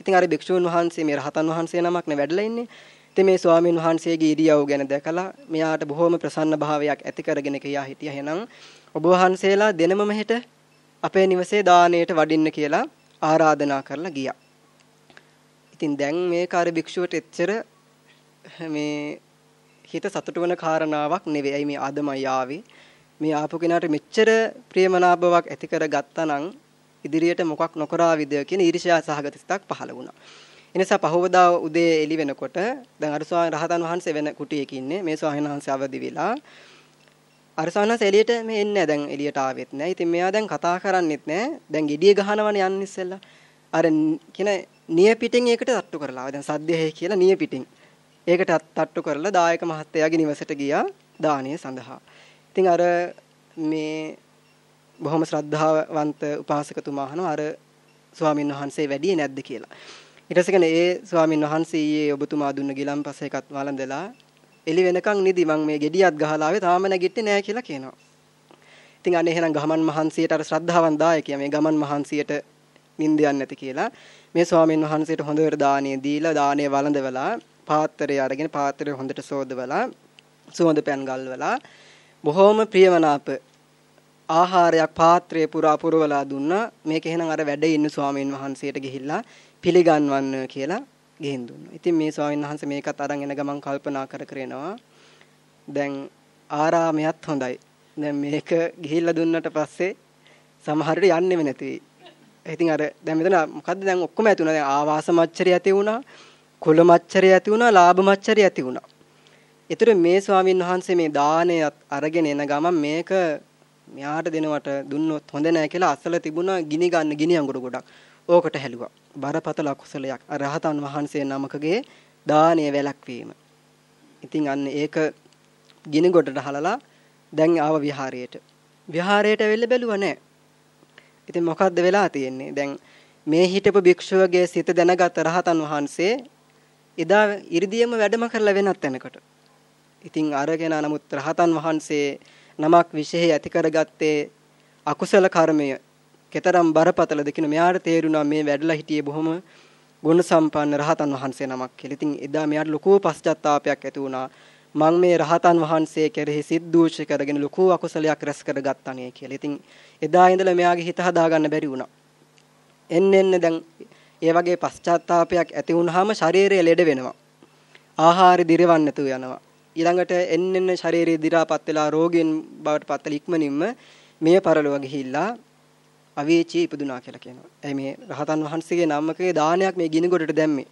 ඉතින් අර භික්ෂූන් වහන්සේ මේ රහතන් වහන්සේ නමක් නේ වැඩලා ඉන්නේ. ඉතින් මේ ස්වාමීන් වහන්සේගේ ඉරියව් ගැන දැකලා මෙයාට බොහොම ප්‍රසන්න භාවයක් ඇති කරගෙන කියා හිටියා. එහෙනම් ඔබ වහන්සේලා දෙනමම හෙට අපේ නිවසේ දාණයට වඩින්න කියලා ආරාධනා කරලා ගියා. ඉතින් දැන් මේක අර භික්ෂුවට එච්චර මේ හිත සතුටු වෙන කාරණාවක් නෙවෙයි. මේ ආදමයි ආවේ. මේ ආපු කෙනාට මෙච්චර ප්‍රියමනාපයක් ඇති කරගත්තා නම් ඉදිරියට මොකක් නොකරාවිද කියන ඊර්ෂ්‍යා සහගත සිතක් පහළ වුණා. එනිසා පහවදා උදේ එළි වෙනකොට දැන් අර ස්වාමීන් රහතන් වහන්සේ වෙන කුටියක ඉන්නේ. මේ ස්වාමීන් වහන්සේ අවදි වෙලා අර ස්වාමීන් එළියට මේ එන්නේ දැන් එළියට ආවෙත් නැහැ. ඉතින් මෙයා දැන් කතා කරන්නෙත් නැහැ. දැන් gediye ගහනවනේ යන්න ඉස්සෙල්ලා. අර කියන නිය පිටින් ඒකට තට්ටු කරලා. දැන් සද්දේ කියලා නිය පිටින්. ඒකට තට්ටු කරලා දායක මහත්තයාගේ නිවසට ගියා දානීය සඳහා. ඉතින් අර මේ බොහොම ශ්‍රද්ධාවන්ත උපාසකතුමා අහනවා අර ස්වාමින් වහන්සේ වැඩි නැද්ද කියලා. ඊට පස්සේ ඒ ස්වාමින් වහන්සේ ඊයේ ඔබතුමා දුන්න ගිලම්පස එකත් වළඳලා එළි වෙනකන් නිදි මං මේ gediyak ගහලා ආවේ තාම නැගිටින්නේ නැහැ කියලා කියනවා. ඉතින් අනේ එහෙනම් ගමන් මහන්සියට අර ශ්‍රද්ධාවන් දායකයා මේ ගමන් මහන්සියට නිින්ද යන්නේ නැති කියලා මේ ස්වාමින් වහන්සේට හොඳට දානිය දීලා දානිය වළඳවලා පාත්‍රය අරගෙන පාත්‍රය හොඳට සෝදවලා සුවඳ පැන් ගල්වලා බොහොම ප්‍රියමනාප ආහාරයක් පාත්‍රයේ පුරා පුරවලා දුන්නා මේක එහෙනම් අර වැඩ ඉන්න ස්වාමීන් වහන්සේට ගිහිල්ලා පිළිගන්වන්න කියලා ගෙහින් දුන්නා. ඉතින් මේ ස්වාමීන් වහන්සේ මේකත් අරන් එන ගමන් කල්පනා කර කරනවා දැන් ආරාමයත් හොඳයි. දැන් මේක ගිහිල්ලා දුන්නට පස්සේ සමහරට යන්නෙම නැති වෙයි. ඉතින් අර දැන් මෙතන මොකද්ද දැන් ඔක්කොම ඇති වුණා. දැන් ආවාස මච්චරිය ඇති වුණා. කුල මච්චරිය ඇති වුණා. ලාභ මච්චරිය ඇති වුණා. ඒතර මේ ස්වාමීන් වහන්සේ මේ දාණය අරගෙන එන ගමන් මේක මෙයාට දෙනවට දුන්නොත් හොඳ නැහැ කියලා අසල තිබුණා ගිනි ගන්න ගිනි අඟුරු ගොඩක්. ඕකට හැලුවා. බරපතල අකුසලයක්. රහතන් වහන්සේ නමකගේ දානය වැළැක්වීම. ඉතින් අන්න ඒක ගිනි ගොඩට හලලා දැන් ආව විහාරයට. විහාරයට වෙල්ල බැලුවා නෑ. ඉතින් මොකද්ද වෙලා තියෙන්නේ? දැන් මේ හිටපු භික්ෂුවගේ සිත දැනගත් රහතන් වහන්සේ එදා 이르දියම වැඩම කරලා වෙනත් තැනකට. ඉතින් අරගෙන නමුත් රහතන් වහන්සේ නමක් විශේෂ ඇති කරගත්තේ අකුසල කර්මය කතරම් බරපතලද කියන මෙයාට තේරුණා මේ වැඩලා හිටියේ බොහොම ගුණ සම්පන්න රහතන් වහන්සේ නමක් කියලා. ඉතින් එදා මෙයාට ලොකු පශ්චාත්තාවයක් ඇති වුණා. මං මේ රහතන් වහන්සේ කෙරෙහි සිද්දූෂ කරගෙන ලොකු අකුසලයක් රැස් කරගත්තානේ කියලා. ඉතින් එදා ඉඳලා මෙයාගේ හිත හදාගන්න බැරි වුණා. එන්න එන්න දැන් ඒ වගේ පශ්චාත්තාවපයක් ඇති වුනහම ශරීරය ලෙඩ වෙනවා. ආහාරය දිරවන්න නැතුව යනවා. ඊළඟට එන්න එන්න ශරීරය දි รา පත් වෙලා රෝගීන් බවට පත් වෙලා ඉක්මනින්ම මිය පරලොව ගිහිල්ලා අවේචී ඉපදුනා කියලා කියනවා. එයි මේ රහතන් වහන්සේගේ නම්මකේ දානයක් මේ ගිනි ගොඩට දැම්මේ.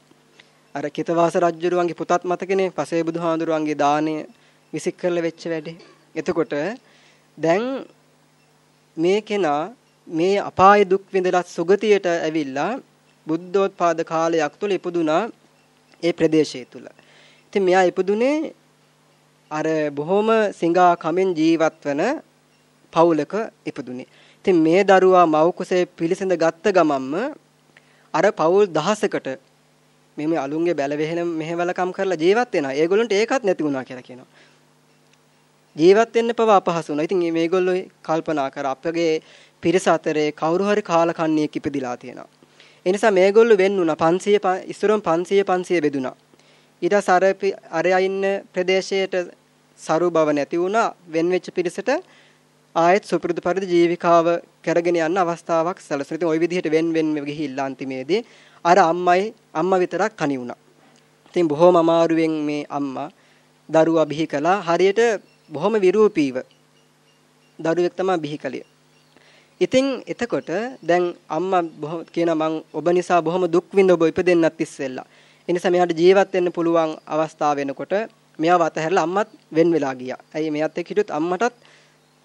අර කිතවාස රජුරුවන්ගේ පුතත් මතකනේ පසේ බුදුහාඳුරුවන්ගේ දාණය විසික් කරලා වෙච්ච වැඩේ. එතකොට දැන් මේ කෙනා මේ අපාය දුක් විඳලා සුගතියට ඇවිල්ලා බුද්ධෝත්පාද කාලයක් තුල ඉපදුනා ඒ ප්‍රදේශය තුල. ඉතින් මෙයා ඉපදුනේ අර බොහොම සිඟා කමෙන් ජීවත් වෙන පවුලක ඉපදුනේ. ඉතින් මේ දරුවා මව් කුසේ පිළිසඳ ගත්ත ගමන්ම අර පවුල් දහසකට මේ මේ අලුන්ගේ බැල වෙහෙන මෙහෙවලකම් කරලා ජීවත් වෙනවා. ඒගොල්ලන්ට ඒකත් නැති වුණා කියලා කියනවා. ජීවත් වෙන්න පව අපහසු වුණා. ඉතින් මේගොල්ලෝ කල්පනා කර අපගේ පිරිස අතරේ කවුරු හරි කාලකන්ණියෙක් ඉපදිලා තියෙනවා. ඒ නිසා මේගොල්ලෝ වෙන් වුණා 500 ඉස්සරම් 500 500 බෙදුණා. ඊට අර අරයා ඉන්න ප්‍රදේශයට සරු බව නැති වුණා වෙන් වෙච්ච පිරිසට ආයෙත් සුපුරුදු පරිදි ජීවිකාව කරගෙන යන්න අවස්ථාවක් සැලසුණා. ඉතින් ওই විදිහට වෙන් වෙන් ගිහිල්ලා අන්තිමේදී අර අම්මයි අම්මා විතරක් කණි වුණා. ඉතින් බොහොම අමාරුවෙන් මේ අම්මා දරුවා බිහි කළා. හරියට බොහොම විරූපීව දරුවෙක් තමයි බිහි කළේ. ඉතින් එතකොට දැන් අම්මා කියන මං ඔබ නිසා බොහොම දුක් විඳ ඔබ ඉපදෙන්නත් ඉස්සෙල්ලා. ඒ නිසා මෙයාට ජීවත් වෙන්න පුළුවන් අවස්ථාව වෙනකොට මෙයාව අතහැරලා අම්මත් වෙන් වෙලා ගියා. ඇයි මෙයාත් එක්ක හිටියොත් අම්මටත්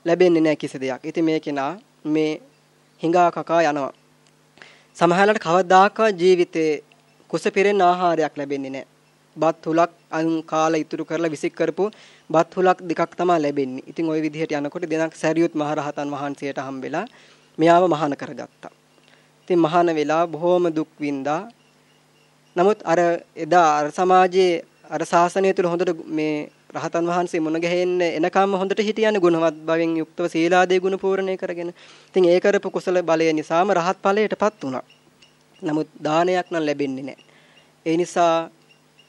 ලැබෙන්නේ නැහැ කිසි දෙයක්. ඉතින් මේ කෙනා මේ හිඟා කකා යනවා. සමහරවිට කවදාකවත් ජීවිතේ කුස පිරෙන ආහාරයක් ලැබෙන්නේ නැහැ. බත් හුලක් අන් කාලා ඉතුරු කරලා විසික් කරපු බත් හුලක් දෙකක් තමයි ලැබෙන්නේ. ඉතින් ওই විදිහට යනකොට දෙනක් සැරියුත් මහරහතන් වහන්සේට හම්බෙලා මෙයාව මහාන කරගත්තා. ඉතින් මහාන වෙලා බොහොම දුක් විඳා. නමුත් අර එදා අර සමාජයේ අර ශාසනය තුල හොඳට මේ රහතන් වහන්සේ මුණ ගැහෙන්න එනකම්ම හොඳට හිටියන්නේ ගුණවත් භවෙන් යුක්තව සීලාදී ගුණ පූර්ණේ කරගෙන. ඉතින් ඒ කරපු කුසල බලය නිසාම රහත් ඵලයටපත් වුණා. නමුත් දානයක් නම් ලැබෙන්නේ නැහැ. ඒ නිසා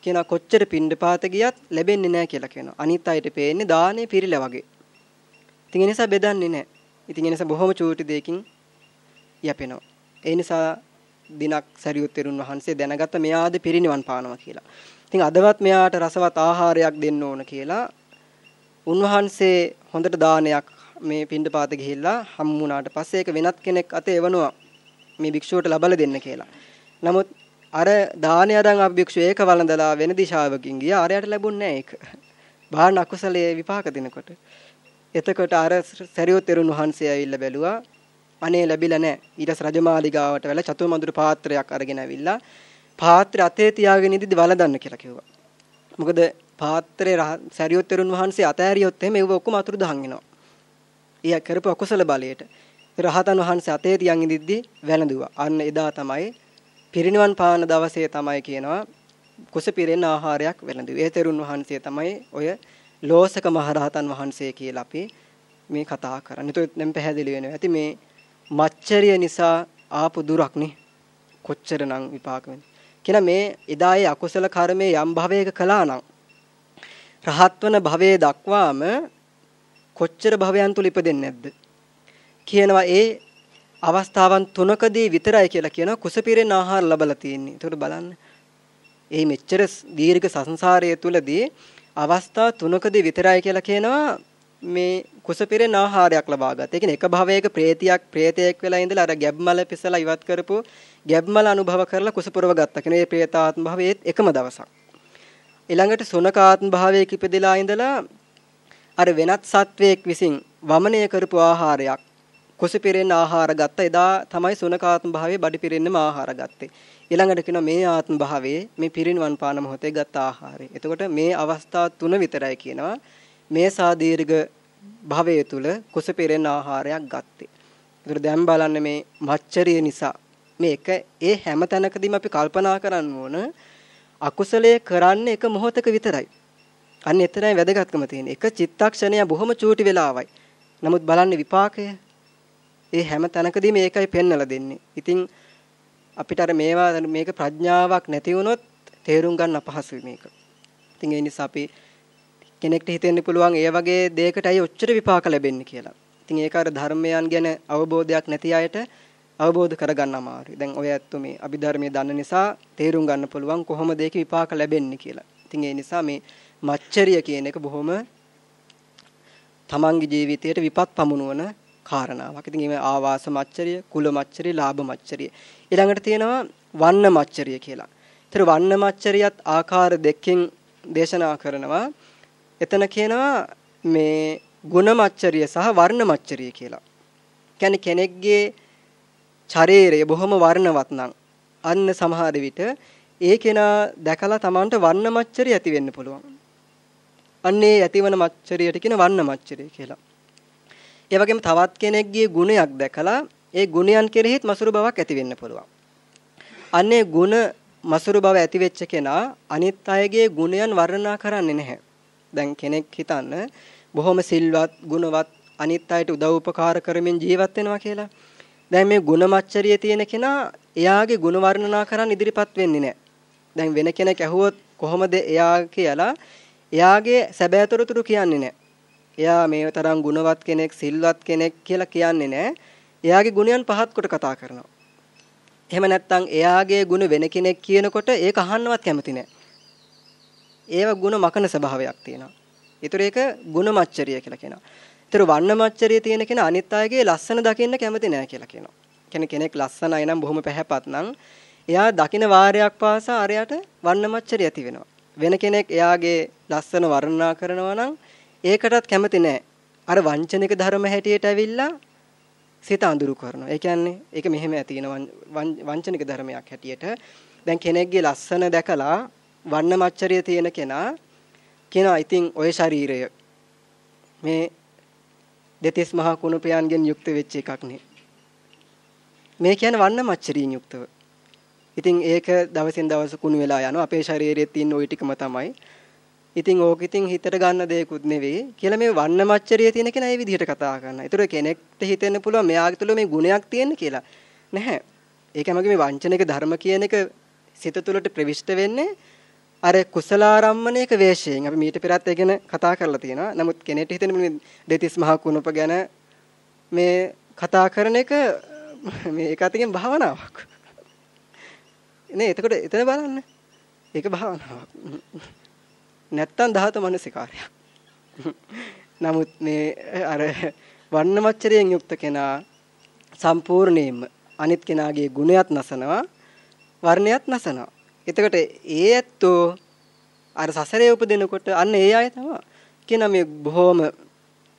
කියන කොච්චර පින්ඩපාත ගියත් ලැබෙන්නේ නැහැ කියලා කියනවා. අනිත් අයට පේන්නේ දානේ පිරිලා වගේ. ඉතින් ඒ නිසා බෙදන්නේ නැහැ. ඉතින් ඒ නිසා බොහොම චූටි දෙයකින් යැපෙනවා. ඒ නිසා දිනක් සරියුත් තෙරුන් වහන්සේ දැනගත්ත මෙයාද පිරිනිවන් පානවා කියලා. ඉතින් අදවත් මෙයාට රසවත් ආහාරයක් දෙන්න ඕන කියලා උන්වහන්සේ හොඳට දානයක් මේ පින්ඩපාත ගිහිල්ලා හම්බුණාට පස්සේ ඒක වෙනත් කෙනෙක් අතේ එවනවා මේ භික්ෂුවට ලබලා දෙන්න කියලා. නමුත් අර දානය අරන් අපි භික්ෂු ඒක වළඳලා වෙන දිශාවකින් ගියා. ආරයට ලැබුණේ නැහැ ඒක. බාහන අකුසලයේ විපාක දෙනකොට. එතකොට අර සරියොත් තෙරුන් වහන්සේ ඇවිල්ලා බැලුවා. අනේ ලැබිලා නැහැ. ඊට පස්සේ රජමාලිගාවට වෙලා චතුමඳුරු පාත්‍රයක් අරගෙන ඇවිල්ලා පාත්‍රය අතේ තියාගෙන ඉඳිදි වළඳන්න කියලා කිව්වා. මොකද පාත්‍රේ සරියොත් තෙරුන් වහන්සේ අතෑරියොත් එහෙම ඒව ඔක්කොම අතුරුදහන් වෙනවා. ඊය කරපු අකුසල බලයට. රහතන් වහන්සේ අතේ තියන් ඉඳිද්දි වැළඳුවා. අන්න එදා තමයි පිරිනිවන් පාන දවසේ තමයි කියනවා කුස පිරෙන ආහාරයක් වැළඳුවේ. ඒ තෙරුන් වහන්සේ තමයි ඔය ලෝසක මහරහතන් වහන්සේ කියලා අපි මේ කතා කරන්නේ. ඒත් දැන් පැහැදිලි වෙනවා. ඇති මේ මච්චරිය නිසා ආපු දුරක් නේ. කොච්චරනම් විපාක වෙන්නේ. කියන මේ එදායේ අකුසල කර්මයේ යම් භවයක කළා නම් රහත් වන භවයේ දක්වාම කොච්චර භවයන් තුල ඉපදෙන්නේ නැද්ද කියනවා ඒ අවස්ථාවන් තුනකදී විතරයි කියලා කියනවා කුසපිරෙන් ආහාර ලැබලා තියෙන්නේ. ඒකට බලන්න. ඒ මෙච්චර දීර්ඝ සංසාරයේ තුලදී අවස්ථා තුනකදී විතරයි කියලා කියනවා මේ කුසපිරෙන් ආහාරයක් ලබා ගත්තා. ඒ කියන්නේ එක භවයක ප්‍රේතියක් ප්‍රේතයෙක් වෙලා ඉඳලා අර ගැබ්මල පිසලා ඉවත් කරපු ගැබ්මල අනුභව කරලා කුසපුරව ගත්තා. කියන්නේ මේ പ്രേතාත්ම භවයේත් එකම දවසක්. ඊළඟට සුනකාත්ම භාවයක ඉපදලා ඉඳලා අර වෙනත් සත්වයක් විසින් වමනය කරපු ආහාරයක් කුසපිරෙන් ආහාර ගත්ත එදා තමයි සුනකාත්ම භාවයේ බඩි පිරෙන්නම ආහාර ගත්තේ. ඊළඟට කියනවා මේ ආත්ම භාවයේ මේ පිරිනිවන් පාන මොහොතේ ගත්ත ආහාරය. එතකොට මේ අවස්ථා තුන විතරයි කියනවා මේ සාදීර්ඝ භවයේ තුල කුසපිරෙන් ආහාරයක් ගත්තේ. ඒකට දැන් බලන්න මේ මච්චරිය නිසා මේක ඒ හැම තැනකදීම අපි කල්පනා කරන්න ඕන අකුසලයේ කරන්නේ එක මොහොතක විතරයි. අන්න එතරම් වැදගත්කම තියෙන. එක චිත්තක්ෂණය බොහොම චූටි වෙලාවයි. නමුත් බලන්න විපාකය ඒ හැම තැනකදීම ඒකයි පෙන්වලා දෙන්නේ. ඉතින් අපිට අර මේවා මේක ප්‍රඥාවක් නැති වුණොත් තේරුම් ගන්න අපහසුයි මේක. ඉතින් ඒ නිසා අපි කෙනෙක්ට හිතෙන්න පුළුවන් ඒ වගේ දෙයකටයි ඔච්චර විපාක ලැබෙන්නේ කියලා. ඉතින් ඒක අර ධර්මයන් ගැන අවබෝධයක් නැති අයට අවබෝධ කරගන්න අමාරුයි. දැන් ඔය ඇත්තු මේ අභිධර්මයේ දන්න නිසා තේරුම් ගන්න පුළුවන් කොහොමද ඒක විපාක ලැබෙන්නේ කියලා. ඉතින් ඒ නිසා මේ මච්චරිය කියන එක බොහොම තමන්ගේ ජීවිතයට විපත් පමුණුවන කාරණාවක්. ඉතින් මේ ආවාස මච්චරිය, කුල මච්චරිය, ලාභ මච්චරිය. ඊළඟට තියෙනවා වන්න මච්චරිය කියලා. ඒතර වන්න මච්චරියත් ආකාර දෙකකින් දේශනා කරනවා. එතන කියනවා මේ ගුණ මච්චරිය සහ වර්ණ මච්චරිය කියලා. කියන්නේ කෙනෙක්ගේ ශරීරය බොහොම වර්ණවත් නම් අන්න සමහර විට ඒ කෙනා දැකලා Tamanට වර්ණ මච්චරිය ඇති වෙන්න පුළුවන්. අන්නේ ඇතිවන මච්චරියට කියන වර්ණ මච්චරිය කියලා. ඒ වගේම තවත් කෙනෙක්ගේ ගුණයක් දැකලා ඒ ගුණයන් කෙරෙහිත් මසුරු බවක් ඇති වෙන්න පුළුවන්. අන්නේ ගුණ මසුරු බව ඇති වෙච්ච කෙනා අනිත් අයගේ ගුණයන් වර්ණනා කරන්නේ නැහැ. දැන් කෙනෙක් හිතන්න බොහොම සිල්වත්, ගුණවත් අනිත් අයට උදව් උපකාර කරමින් ජීවත් වෙනවා කියලා. දැන් මේ ගුණ මච්චරිය තියෙන කෙනා එයාගේ ගුණ වර්ණනා කරන්න ඉදිරිපත් වෙන්නේ නැහැ. දැන් වෙන කෙනෙක් ඇහුවොත් කොහොමද එයා කියලා එයාගේ සැබෑතොරතුරු කියන්නේ නැහැ. එයා මේ තරම් ගුණවත් කෙනෙක්, සිල්වත් කෙනෙක් කියලා කියන්නේ නැහැ. එයාගේ ගුණයන් පහත් කොට කතා කරනවා. එහෙම නැත්නම් එයාගේ ගුණ වෙන කෙනෙක් කියනකොට ඒක අහන්නවත් කැමති නැහැ. ඒව ගුණ මකන ස්වභාවයක් තියෙනවා. ඒතර ඒක ගුණ මච්චරිය කියලා කියනවා. ඒතර වර්ණ මච්චරිය තියෙන කෙනා අනිත් අයගේ ලස්සන දකින්න කැමති නැහැ කියලා කියනවා. කියන්නේ කෙනෙක් ලස්සනයි නම් බොහොම පැහැපත් නම් එයා දකින වාරයක් පාසා අරයට වර්ණ මච්චරිය ඇති වෙනවා. වෙන කෙනෙක් එයාගේ ලස්සන වර්ණනා කරනවා නම් ඒකටත් කැමති නැහැ. අර වංචනික ධර්ම හැටියට ඇවිල්ලා සිත අඳුරු කරනවා. ඒ කියන්නේ ඒක මෙහෙම ඇතින වංචනික ධර්මයක් හැටියට. දැන් කෙනෙක්ගේ ලස්සන දැකලා වර්ණ මච්චරිය තියෙන කෙනා කියනවා ඉතින් ඔය ශරීරය මේ දෙතිස් මහා කුණපයන්ගෙන් යුක්ත වෙච්ච එකක් නේ. මේ කියන්නේ වන්න මච්චරියෙන් යුක්තව. ඉතින් ඒක දවසින් දවස කුණු වෙලා යනවා. අපේ ශරීරයේ තියෙන ওই ටිකම තමයි. ඉතින් ඕක ඉතින් හිතට ගන්න දෙයක්ුත් නෙවෙයි කියලා මේ වන්න මච්චරිය තියෙන කෙනා ඒ විදිහට කතා කරනවා. ඒතර කෙනෙක්ට හිතෙන්න පුළුවන් මෙයාගේ තුල මේ ගුණයක් තියෙන කියලා. නැහැ. ඒකමගේ මේ වංචනික ධර්ම කියන එක සිත තුළට ප්‍රවිෂ්ඨ වෙන්නේ අර කුසලාරම්මණයක වේශයෙන් අපි මීට පෙරත් ඒ ගැන කතා කරලා තියෙනවා. නමුත් කෙනෙක්ට හිතෙන මේ දෙතිස් මහා කුණප ගැන මේ කතා කරන එක මේ එක අතකින් භාවනාවක්. නේ එතකොට එතන බලන්න. ඒක භාවනාවක්. නැත්තම් ධාතු මනසිකාරයක්. නමුත් මේ අර වර්ණ මච්චරයෙන් යුක්ත කෙනා සම්පූර්ණයෙන්ම අනිත් කෙනාගේ ගුණයත් නසනවා වර්ණයත් නසනවා. එතකොට ඒ ඇත්තෝ අර සසරේ උපදිනකොට අන්න ඒ අය තමයි කියන මේ බොහොම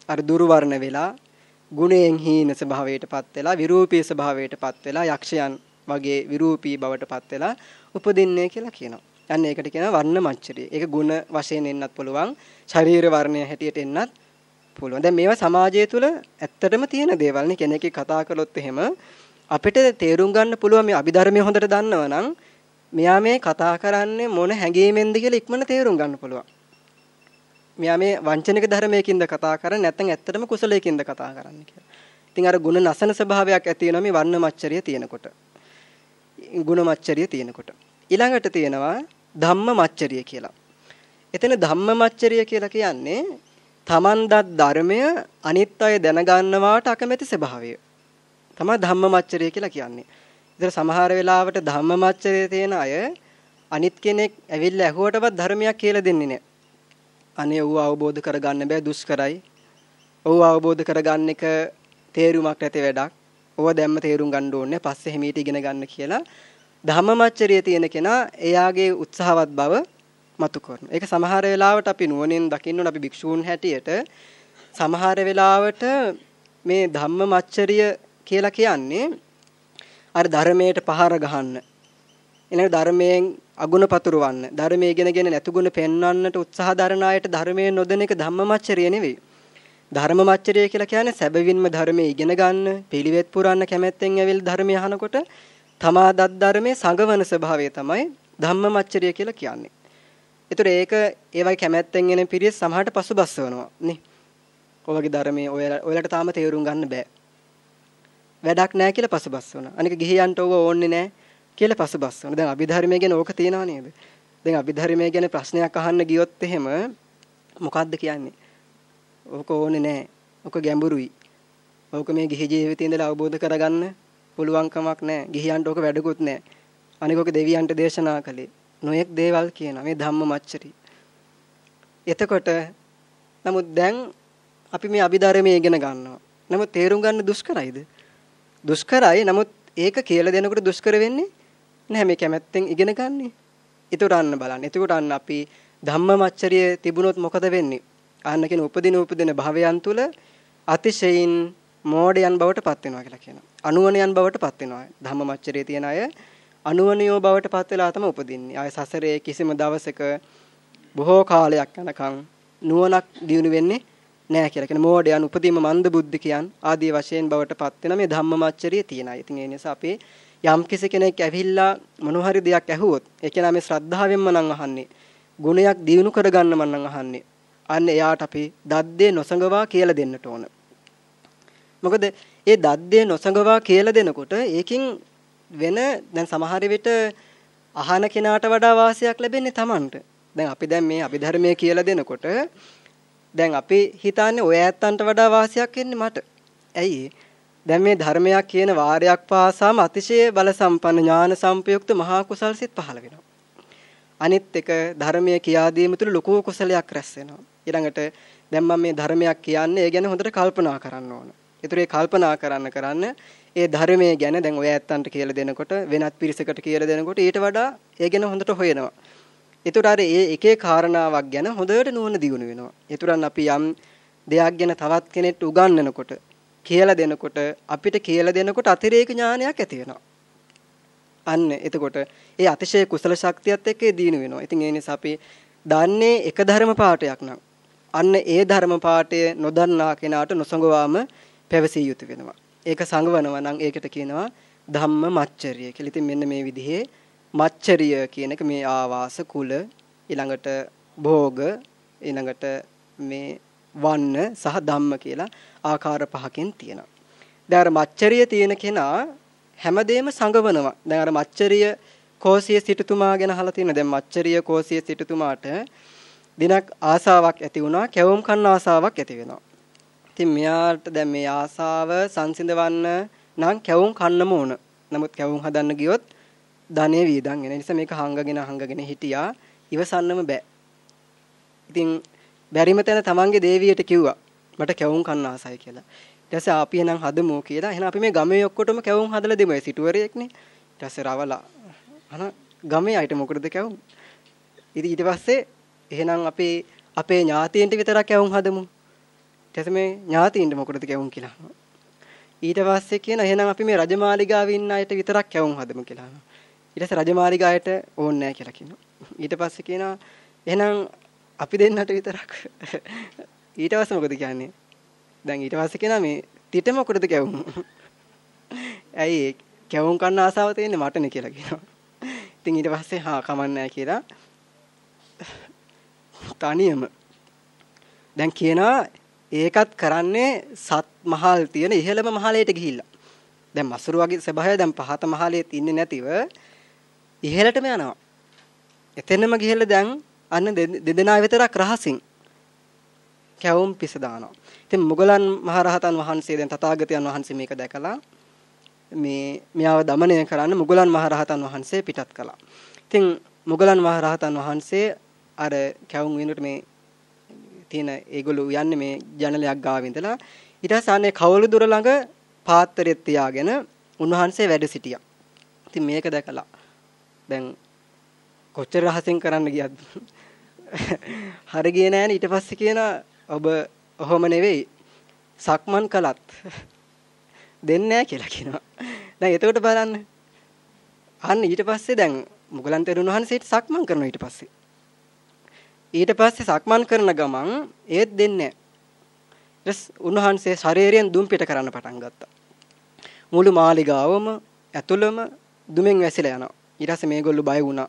අර දුර්වර්ණ වෙලා ගුණයෙන් හීන ස්වභාවයටපත් වෙලා විරූපී ස්වභාවයටපත් වෙලා යක්ෂයන් වගේ විරූපී බවටපත් වෙලා උපදින්නේ කියලා කියනවා. අන්න ඒකට කියනවා වර්ණ මච්චරිය. ඒක ಗುಣ වශයෙන් එන්නත් පුළුවන්. ශරීර වර්ණය හැටියට එන්නත් පුළුවන්. දැන් මේවා සමාජය තුළ ඇත්තටම තියෙන දේවල් නේ. කෙනෙක් කතා කළොත් එහෙම අපිට තේරුම් ගන්න පුළුවන් මේ අභිධර්මයේ හොඳට දන්නවනම් මෙයා මේ කතා කරන්නේ මොන හැඟීමෙන්ද කියලා ඉක්මනට තේරුම් ගන්න පුළුවන්. මෙයා මේ වංචනික ධර්මයකින්ද කතා කරන්නේ නැත්නම් ඇත්තටම කුසලයකින්ද කතා කරන්නේ කියලා. ඉතින් අර ಗುಣ නසන ස්වභාවයක් ඇති වෙනවා මේ වර්ණ මච්චරිය තියෙනකොට. ಗುಣ මච්චරිය තියෙනකොට. ඊළඟට තියෙනවා ධම්ම මච්චරිය කියලා. එතන ධම්ම මච්චරිය කියලා කියන්නේ තමන්දත් ධර්මය අනිත් අය දැනගන්නවාට අකමැති ස්වභාවය. තමයි ධම්ම මච්චරිය කියලා කියන්නේ. ඉතින් සමහර වෙලාවට ධම්මමච්චරයේ තියෙන අය අනිත් කෙනෙක් ඇවිල්ලා ඇහුවටවත් ධර්මයක් කියලා දෙන්නේ නැහැ. අනේ ඌ අවබෝධ කරගන්න බෑ දුෂ්කරයි. ඌ අවබෝධ කරගන්න එක තේරුමක් නැති වැඩක්. ඕව දැම්ම තේරුම් ගන්න ඕනේ. පස්සේ හිමීට ඉගෙන ගන්න කියලා ධම්මමච්චරියේ තියෙන කෙනා එයාගේ උත්සාහවත් බව මතු කරනවා. ඒක සමහර වෙලාවට අපි නුවණින් දකින්න ඕන අපි භික්ෂූන් හැටියට සමහර වෙලාවට මේ ධම්මමච්චරිය කියලා කියන්නේ අර ධර්මයට පහර ගහන්න. එනක ධර්මයෙන් අගුණ පතුරවන්න. ධර්මයේ ඉගෙනගෙන නැතුගුණ පෙන්වන්නට උත්සාහ දරන අයට ධර්මයේ නොදෙන එක ධම්මමච්චරිය නෙවෙයි. ධර්මමච්චරිය කියලා කියන්නේ සැබවින්ම ධර්මයේ ඉගෙන ගන්න, පිළිවෙත් පුරන්න කැමැත්තෙන් ඇවිල්ලා ධර්මය අහනකොට තමා දත් ධර්මයේ සංගවන ස්වභාවය තමයි ධම්මමච්චරිය කියලා කියන්නේ. ඒතර ඒක ඒවයි කැමැත්තෙන් එන පිරිස සමහරට පසුබස්සවනවා නේ. ඔයගේ ධර්මයේ ඔයාලට තාම තේරුම් ගන්න බෑ. වැඩක් නැහැ කියලා පසුබස්සවන. අනික ගිහියන්ට ඕව ඕන්නේ නැහැ කියලා පසුබස්සවන. දැන් අභිධර්මයේ ගැන ඕක තියනවා නේද? දැන් අභිධර්මයේ ගැන ප්‍රශ්නයක් අහන්න ගියොත් එහෙම මොකද්ද කියන්නේ? ඕක ඕනේ නැහැ. ඕක ගැඹුරුයි. ඕක මේ ගිහි ජීවිතේ ඉඳලා අවබෝධ කරගන්න පුළුවන්කමක් නැහැ. ගිහියන්ට ඕක වැඩකුත් නැහැ. අනික දෙවියන්ට දේශනා කළේ. නොයෙක් දේවල් කියනවා මේ ධම්ම මච්චරි. එතකොට නමුත් දැන් අපි මේ අභිධර්මයේ ඉගෙන ගන්නවා. නමුත් තේරුම් ගන්න දුෂ්කරයිද? දුෂ්කරයි. නමුත් ඒක කියලා දෙනකොට දුෂ්කර වෙන්නේ නැහැ මේ කැමැත්තෙන් ඉගෙන ගන්නේ. ඒතකොට අන්න බලන්න. එතකොට අන්න අපි ධම්මමච්චරිය තිබුණොත් මොකද වෙන්නේ? අන්න කියන උපදින උපදින භවයන් තුල අතිශයින් මෝඩයන් බවට පත් වෙනවා කියලා කියනවා. අනුවණයන් බවට පත් වෙනවා. ධම්මමච්චරියේ තියෙන අය අනුවණියෝ බවට පත් වෙලා තමයි උපදින්නේ. ආය සසරේ කිසිම දවසක බොහෝ කාලයක් යනකම් නුවණක් දිනු වෙන්නේ නෑ කියලා කියන මෝඩයන් උපදීම මන්ද බුද්ධිකයන් ආදී වශයෙන් බවට පත් වෙන මේ ධම්මමච්චරිය තියෙනවා. ඉතින් ඒ නිසා අපි යම් කිසි කෙනෙක් ඇවිල්ලා මොන හරි දෙයක් ඇහුවොත් ඒ කියන්නේ මේ ශ්‍රද්ධාවෙන්ම නම් අහන්නේ. ගුණයක් දිනු කරගන්න මම නම් අහන්නේ. අන්න එයාට අපි දද්දේ නොසඟවා කියලා දෙන්නට ඕන. මොකද ඒ දද්දේ නොසඟවා කියලා දෙනකොට ඒකින් වෙන දැන් සමහර විට අහන කෙනාට වඩා වාසියක් ලැබෙන්නේ Tamanට. දැන් අපි දැන් මේ අභිධර්මයේ කියලා දෙනකොට දැන් අපි හිතන්නේ ඔය ඇත්තන්ට වඩා වාසියක් එන්නේ මට. ඇයි දැන් මේ ධර්මයක් කියන වාරයක් පාසාම අතිශය බල සම්පන්න ඥාන සම්පයුක්ත මහා කුසල් සිත් පහළ වෙනවා. අනිත් එක ධර්මයේ කියා දීම තුළ ලොකු කුසලයක් රැස් වෙනවා. ඊළඟට දැන් මම මේ ධර්මයක් කියන්නේ ඒ ගැන හොඳට කල්පනා කරන්න ඕන. ඒතර ඒ කල්පනා කරන්න කරන්න ඒ ධර්මයේ ගැන දැන් ඔය ඇත්තන්ට කියලා දෙනකොට වෙනත් පිරිසකට කියලා දෙනකොට ඊට වඩා ඒ ගැන හොඳට හොයනවා. ඒතර අර ඒ එකේ කාරණාවක් ගැන හොඳට නුවණ දියුණු වෙනවා. ඒතරන් අපි යම් දෙයක් ගැන තවත් කෙනෙක්ට උගන්වනකොට කියලා දෙනකොට අපිට කියලා දෙනකොට අතිරේක ඥානයක් ඇති වෙනවා. අන්න එතකොට ඒ අතිශය කුසල ශක්තියත් එක්ක ඒ දිනු වෙනවා. ඉතින් ඒ නිසා අපි දන්නේ එක ධර්ම පාඩයක් නම් අන්න ඒ ධර්ම පාඩය නොදන්නා කෙනාට නොසඟවාම පැවසිය යුතු වෙනවා. ඒක සංගවනවා නම් ඒකට කියනවා ධම්ම මච්චරිය කියලා. ඉතින් මෙන්න මේ විදිහේ මච්චරිය කියන එක මේ ආවාස කුල ඊළඟට භෝග ඊළඟට මේ වන්න සහ ධම්ම කියලා ආකාර පහකින් තියෙනවා. දැන් අර මච්චරිය තියෙන කෙනා හැමදේම සංගවනවා. දැන් අර මච්චරිය කෝසිය සිටුතුමා ගැන අහලා තියෙනවා. දැන් මච්චරිය කෝසිය සිටුතුමාට දිනක් ආසාවක් ඇති වුණා. කැවුම් කන්න ආසාවක් ඇති වෙනවා. ඉතින් මෙයාට දැන් මේ ආසාව සංසිඳවන්න නම් කැවුම් කන්නම ඕන. නමුත් කැවුම් හදන්න ගියොත් ධනෙ වීදන් එන නිසා මේක හංගගෙන හංගගෙන හිටියා. ඉවසන්නම බෑ. ඉතින් බැරිම තැන තමන්ගේ දේවියට කිව්වා මට කැවුම් කන්න ආසයි කියලා. ඊට පස්සේ අපි එහෙනම් හදමු කියලා. එහෙනම් අපි මේ ගමේ ඔක්කොටම කැවුම් හදලා දෙමු. ඒ සිටුවරයෙක්නේ. ඊට පස්සේ රවලා අන ගමේ අයිට මොකටද කැවුම්? ඉතින් ඊට පස්සේ එහෙනම් අපි අපේ ඥාතීන්ට විතරක් කැවුම් හදමු. ඊට පස්සේ මේ ඥාතීන්ට මොකටද කැවුම් කියලා. ඊට පස්සේ කියන එහෙනම් අපි මේ රජමාලිගාවේ ඉන්න අයට විතරක් කැවුම් හදමු කියලා. ඊට පස්සේ රජමාලිගායට ඕනේ නැහැ කියලා කියනවා. ඊට පස්සේ කියනවා එහෙනම් අපි දෙන්නට විතරක් ඊට පස්සේ මොකද කියන්නේ? දැන් ඊට පස්සේ කියනවා මේ තිට මොකටද කැවුම්? ඇයි කැවුම් කන්න ආසාව තියෙන්නේ මටනේ කියලා කියනවා. ඉතින් ඊට පස්සේ හා කමන්නේ කියලා තනියම දැන් කියනවා ඒකත් කරන්නේ සත් මහල් තියෙන ඉහළම මහලයට ගිහිල්ලා. දැන් මසුරු වගේ ස්වභාවය දැන් පහත මහලයේ ඉන්නේ නැතිව ඉහළටම යනවා. එතනම ගිහලා දැන් අන්න දෙදෙනා විතරක් රහසින් කැවුම් පිස දානවා. ඉතින් මුගලන් මහරහතන් වහන්සේ දැන් තථාගතයන් වහන්සේ මේක දැකලා මේ මෙයාව দমনය කරන්න මුගලන් මහරහතන් වහන්සේ පිටත් කළා. ඉතින් මුගලන් මහරහතන් වහන්සේ අර කැවුම් වෙනුවට මේ තියෙන ඒගොල්ලෝ යන්නේ මේ ජනලයක් ගාව ඉඳලා ඊට පස්සේ අනේ කවළු දොර ළඟ පාත්‍රය තියාගෙන උන්වහන්සේ වැඩ සිටියා. ඉතින් මේක දැකලා දැන් කොච්චර රහසෙන් කරන්න ගියත් හරි ගියේ නෑනේ ඊට පස්සේ කියන ඔබ ඔහොම නෙවෙයි සක්මන් කළත් දෙන්නේ නෑ කියලා කියනවා. දැන් එතකොට බලන්න. අන්න ඊට පස්සේ දැන් මුගලන් තෙරුන් වහන්සේට සක්මන් කරනවා ඊට පස්සේ. ඊට පස්සේ සක්මන් කරන ගමන් ඒත් දෙන්නේ නෑ. උන්වහන්සේ ශරීරයෙන් දුම් පිට කරන්න පටන් ගත්තා. මුළු මාලිගාවම ඇතුළම දුමෙන් වැසිලා යනවා. ඊට පස්සේ මේගොල්ලෝ බය වුණා.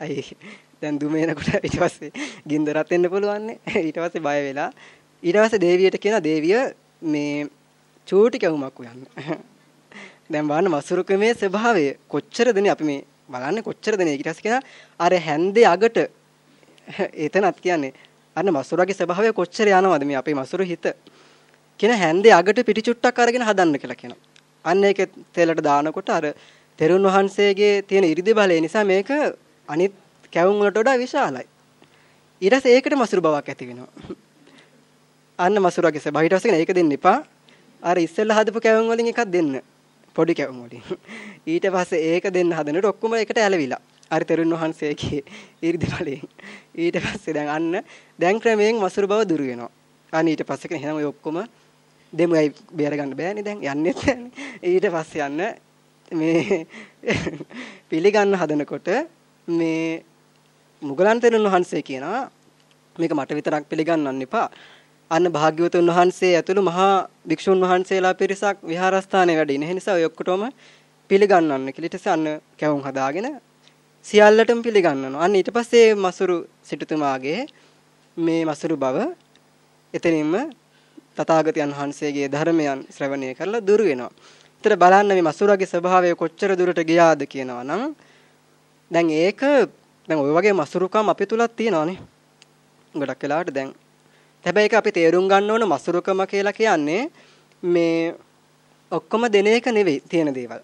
අයි දැන් දුමේනකොට ඊට පස්සේ ගින්දරත් එන්න පුළුවන්නේ. ඊට පස්සේ බය වෙලා ඊට පස්සේ දේවියට කියන දේවිය මේ චූටි කැවුමක් උයන්න. දැන් බලන්න මසුරුකමේ ස්වභාවය කොච්චර දෙනේ අපි මේ බලන්නේ කොච්චර දෙනේ ඊට පස්සේ කියන අර හැන්දේ අගට එතනත් කියන්නේ අන්න මසුරගේ ස්වභාවය කොච්චර යනවද මේ අපේ මසුරු හිත. කියන හැන්දේ අගට පිටි චුට්ටක් අරගෙන හදන්න කියලා කියනවා. අන්න ඒක තෙලට දානකොට අර තෙරුන් වහන්සේගේ තියෙන ඉරිදි බලය නිසා මේක අනිත් කැවුම් වලට වඩා විශාලයි. ඊට පස්සේ ඒකට මසුරු බවක් ඇති වෙනවා. අන්න මසුරුගේ සබහිට වශයෙන් ඒක දෙන්න එපා. අර ඉස්සෙල්ලා හදපු කැවුම් වලින් එකක් දෙන්න. පොඩි කැවුම් වලින්. ඊට පස්සේ ඒක දෙන්න හදනකොට ඔක්කොම එකට ඇලවිලා. අර තෙරුන් වහන්සේගේ ඉරිදි බලයෙන්. ඊට පස්සේ දැන් අන්න දැන් ක්‍රමයෙන් මසුරු බව දුරු වෙනවා. අන්න ඊට පස්සේ කෙනෙක් එහෙනම් ඔය ඔක්කොම දෙමුයි බේර ගන්න බෑනේ දැන් යන්නේ නැහැ. ඊට පස්සේ යන්න මේ පිළිගන්න හදනකොට මේ මුගලන් තෙරුන් වහන්සේ කියනවා මේක මට විතරක් පිළිගන්නන්න එපා. අන්න භාග්‍යවතුන් වහන්සේ ඇතුළු මහා භික්ෂුන් වහන්සේලා පිරිසක් විහාරස්ථානයේ වැඩ ඉන නිසා ඔය ඔක්කොටම පිළිගන්නන්න කියලා. ඊට පස්සේ අන්න කැවුම් හදාගෙන සියල්ලටම පිළිගන්නනවා. අන්න ඊට පස්සේ මසුරු සිටුතුමාගේ මේ මසුරු බව එතනින්ම තථාගතයන් වහන්සේගේ ධර්මයන් ශ්‍රවණය කරලා දුරු වෙනවා. ඒතර බලන්න මේ මසුරගේ ස්වභාවය කොච්චර දුරට ගියාද කියනවා නම් දැන් ඒක දැන් ওই වගේ මසුරුකම් අපි තුලත් තියෙනවානේ. ගොඩක් වෙලාවට දැන් හැබැයි ඒක අපි තේරුම් ගන්න ඕන මසුරුකම කියලා කියන්නේ මේ ඔක්කොම දෙන එක නෙවෙයි තියෙන දේවල්.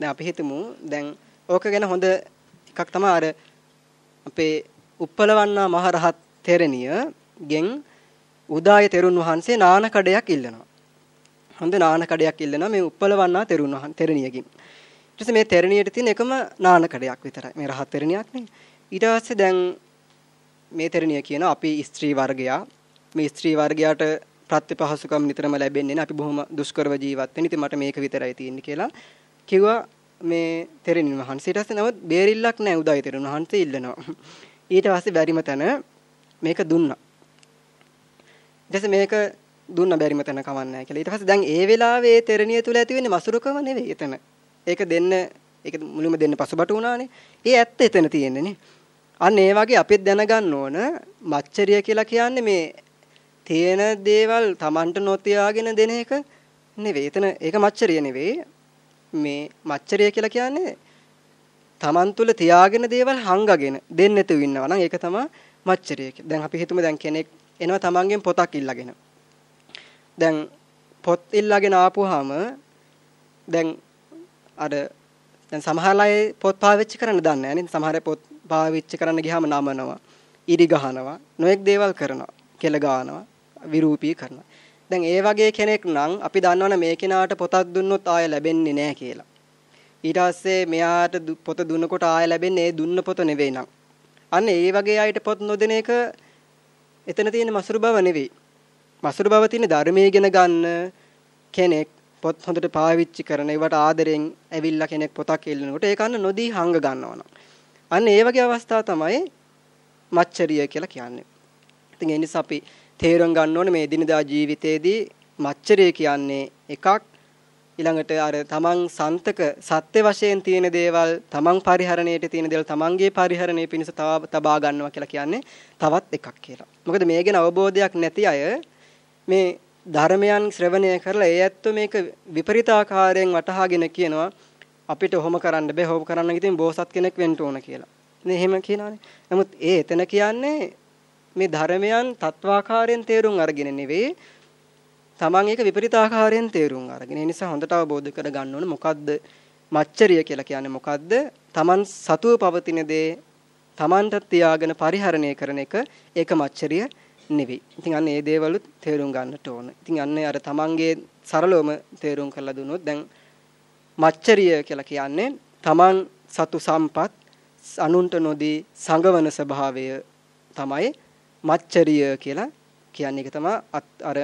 දැන් අපි හිතමු දැන් ඕක ගැන හොඳ එකක් තමයි අර අපේ උප්පලවන්නා මහරහත් තෙරණිය ගෙන් උදාය තෙරුන් වහන්සේ නාන කඩයක් ඉල්ලනවා. හොඳ නාන කඩයක් ඉල්ලනවා මේ උප්පලවන්නා තෙරුන් වහන්සේ තෙරණියකින්. ඊට පස්සේ මේ තෙරණියට තියෙන එකම නාන කඩයක් විතරයි. මේ රහත් තෙරණියක් නේ. ඊට පස්සේ දැන් මේ තෙරණිය කියන අපි ස්ත්‍රී වර්ගයා මේ ස්ත්‍රී වර්ගයාට ප්‍රතිපහසුකම් නිතරම ලැබෙන්නේ නැහැ. අපි බොහොම දුෂ්කරව ජීවත් වෙන. ඉතින් මට මේක විතරයි තියෙන්නේ කියලා කිව්වා මේ තෙරණින් වහන්සේට. ඊට පස්සේ නමුත් බේරිල්ලක් නැහැ උදායි තෙරණින් වහන්සේ ඉල්ලනවා. ඊට පස්සේ බැරිම තැන මේක දුන්නා. ඊට මේක දුන්න බැරිම තැන කවන්නේ කියලා. ඊට පස්සේ දැන් ඒ වෙලාවේ ඒ තෙරණිය තුල ඇති වෙන්නේ මසුරුකම නෙවෙයි එතන. ඒක දෙන්න ඒක මුලින්ම දෙන්න පසුබට වුණානේ. ඒ ඇත්ත එතන තියෙන්නේ නේ. අන්න ඒ වගේ අපිත් දැනගන්න ඕන මච්චරිය කියලා කියන්නේ මේ තියෙන දේවල් Tamanට නොතියාගෙන දෙන එක නෙවෙයි. එතන ඒක මච්චරිය නෙවෙයි. මේ මච්චරිය කියලා කියන්නේ Taman තුල තියාගෙන දේවල් හංගගෙන දෙන්නෙතු ඉන්නවා නම් ඒක තමයි මච්චරිය. දැන් අපි හිතමු දැන් කෙනෙක් එනවා Tamanගෙන් පොතක් ඉල්ලගෙන. දැන් පොත් ඉල්ලගෙන ආපුවාම දැන් අර දැන් සමහර අය පොත් පාවිච්චි කරන්න දන්නේ නැහැ නේද? සමහර පොත් පාවිච්චි කරන්න ගියාම නමනවා, ඉරි ගහනවා, නොඑක් දේවල් කරනවා, කෙල ගානවා, විරූපී කරනවා. දැන් ඒ වගේ කෙනෙක් නම් අපි දන්නවනේ මේ කෙනාට පොතක් දුන්නොත් ආය ලැබෙන්නේ නැහැ කියලා. ඊට පස්සේ මෙයාට පොත දුන්නකොට ආය ලැබෙන්නේ ඒ දුන්න පොත නෙවෙයි නම්. අන්න ඒ වගේ අයට පොත් නොදෙන එක එතන තියෙන මසුරු බව නෙවෙයි. මසුරු බව තියෙන ධර්මයේ ඉගෙන ගන්න කෙනෙක් පොත් හොඳට පාවිච්චි කරන ඒවට ආදරෙන් ඇවිල්ලා කෙනෙක් පොතක් එල්ලනකොට ඒක අන්න නොදී හංග ගන්නවා අන්න ඒ වගේ අවස්ථා තමයි මච්චරිය කියලා කියන්නේ. ඉතින් ඒ නිසා අපි තේරුම් ගන්න ඕනේ මේ දිනදා ජීවිතයේදී මච්චරිය කියන්නේ එකක් ඊළඟට අර තමන් සන්තක සත්‍ය වශයෙන් තියෙන දේවල් තමන් පරිහරණයට තියෙන දේවල් තමන්ගේ පරිහරණය පිණිස තබා ගන්නවා කියලා කියන්නේ තවත් එකක් කියලා. මොකද මේ ගැන අවබෝධයක් නැති අය මේ ධර්මයන් ශ්‍රවණය කරලා ඒ ඇත්තෝ මේක විපරිතාකාරයෙන් වටහාගෙන කියනවා අපිට ඔහොම කරන්න බෑ. ඔහොම කරන්න ඉතින් බෝසත් කෙනෙක් වෙන්න ඕන කියලා. නේ එහෙම කියනවානේ. නමුත් ඒ එතන කියන්නේ මේ ධර්මයන් තත්වාකාරයෙන් තේරුම් අරගෙන නෙවෙයි තමන් ඒක විපරිත ආකාරයෙන් තේරුම් අරගෙන ඒ නිසා හොඳට අවබෝධ කර ගන්න ඕනේ මොකද්ද මච්චරිය කියලා කියන්නේ මොකද්ද තමන් සතුව පවතින දේ තමන්ට තියාගෙන පරිහරණය කරන එක ඒක මච්චරිය නෙවෙයි. ඉතින් අන්න ඒ දේවලුත් තේරුම් ගන්නට ඕන. ඉතින් අන්න අර තමන්ගේ සරලවම තේරුම් කරලා දුන්නොත් දැන් මච්චරිය කියලා කියන්නේ තමන් සතු සම්පත් අනුන්ට නොදී සංගවන ස්වභාවය තමයි මච්චරිය කියලා කියන්නේ. ඒක තමයි අර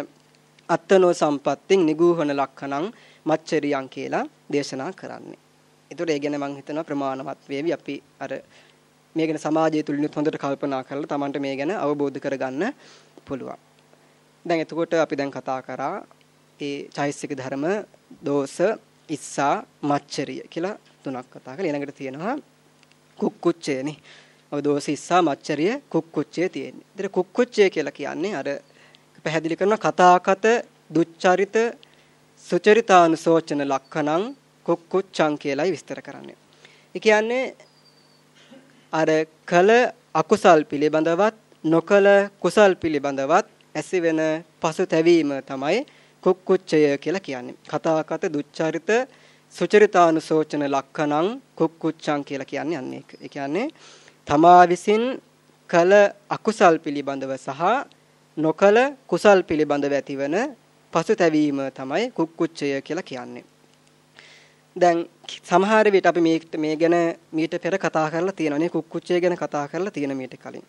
අත්තනෝ සම්පත්තින් නිගූහන ලක්ෂණං මච්චරියං කියලා දේශනා කරන්නේ. ඒතකොට ඒ ගැන මම හිතනවා ප්‍රමාණවත් වේවි අපි අර මේ ගැන සමාජය තුලිනුත් හොඳට කල්පනා කරලා Tamanට මේ ගැන අවබෝධ කරගන්න පුළුවන්. දැන් එතකොට අපි දැන් කතා කරා ඒ චෛසික ධර්ම දෝෂ ඉස්සා මච්චරිය කියලා තුනක් කතා කරලා ඊළඟට තියෙනවා කුක්කුච්චයනේ. ඔය දෝෂ ඉස්සා මච්චරිය කුක්කුච්චය තියෙන්නේ. ඒතර කුක්කුච්චය කියලා කියන්නේ අර පැහැදිලි කරන කතාකත දුච්චරිත සුචරිතානුසෝචන ලක්ෂණං කුක්කුච්චං කියලායි විස්තර කරන්නේ. ඒ කියන්නේ අර කල අකුසල් පිළිබඳවත් නොකල කුසල් පිළිබඳවත් ඇසිවෙන පසුතැවීම තමයි කුක්කුච්චය කියලා කියන්නේ. කතාකත දුච්චරිත සුචරිතානුසෝචන ලක්ෂණං කුක්කුච්චං කියලා කියන්නේ අන්න ඒක. ඒ කියන්නේ තමා විසින් කල අකුසල් පිළිබඳව සහ නොකල කුසල් පිළිබඳව ඇතිවන පසුතැවීම තමයි කුක්කුච්චය කියලා කියන්නේ. දැන් සමහර විට අපි මේ මේ ගැන මීට පෙර කතා කරලා තියෙනවා නේ කුක්කුච්චය ගැන කතා කරලා තියෙන මීට කලින්.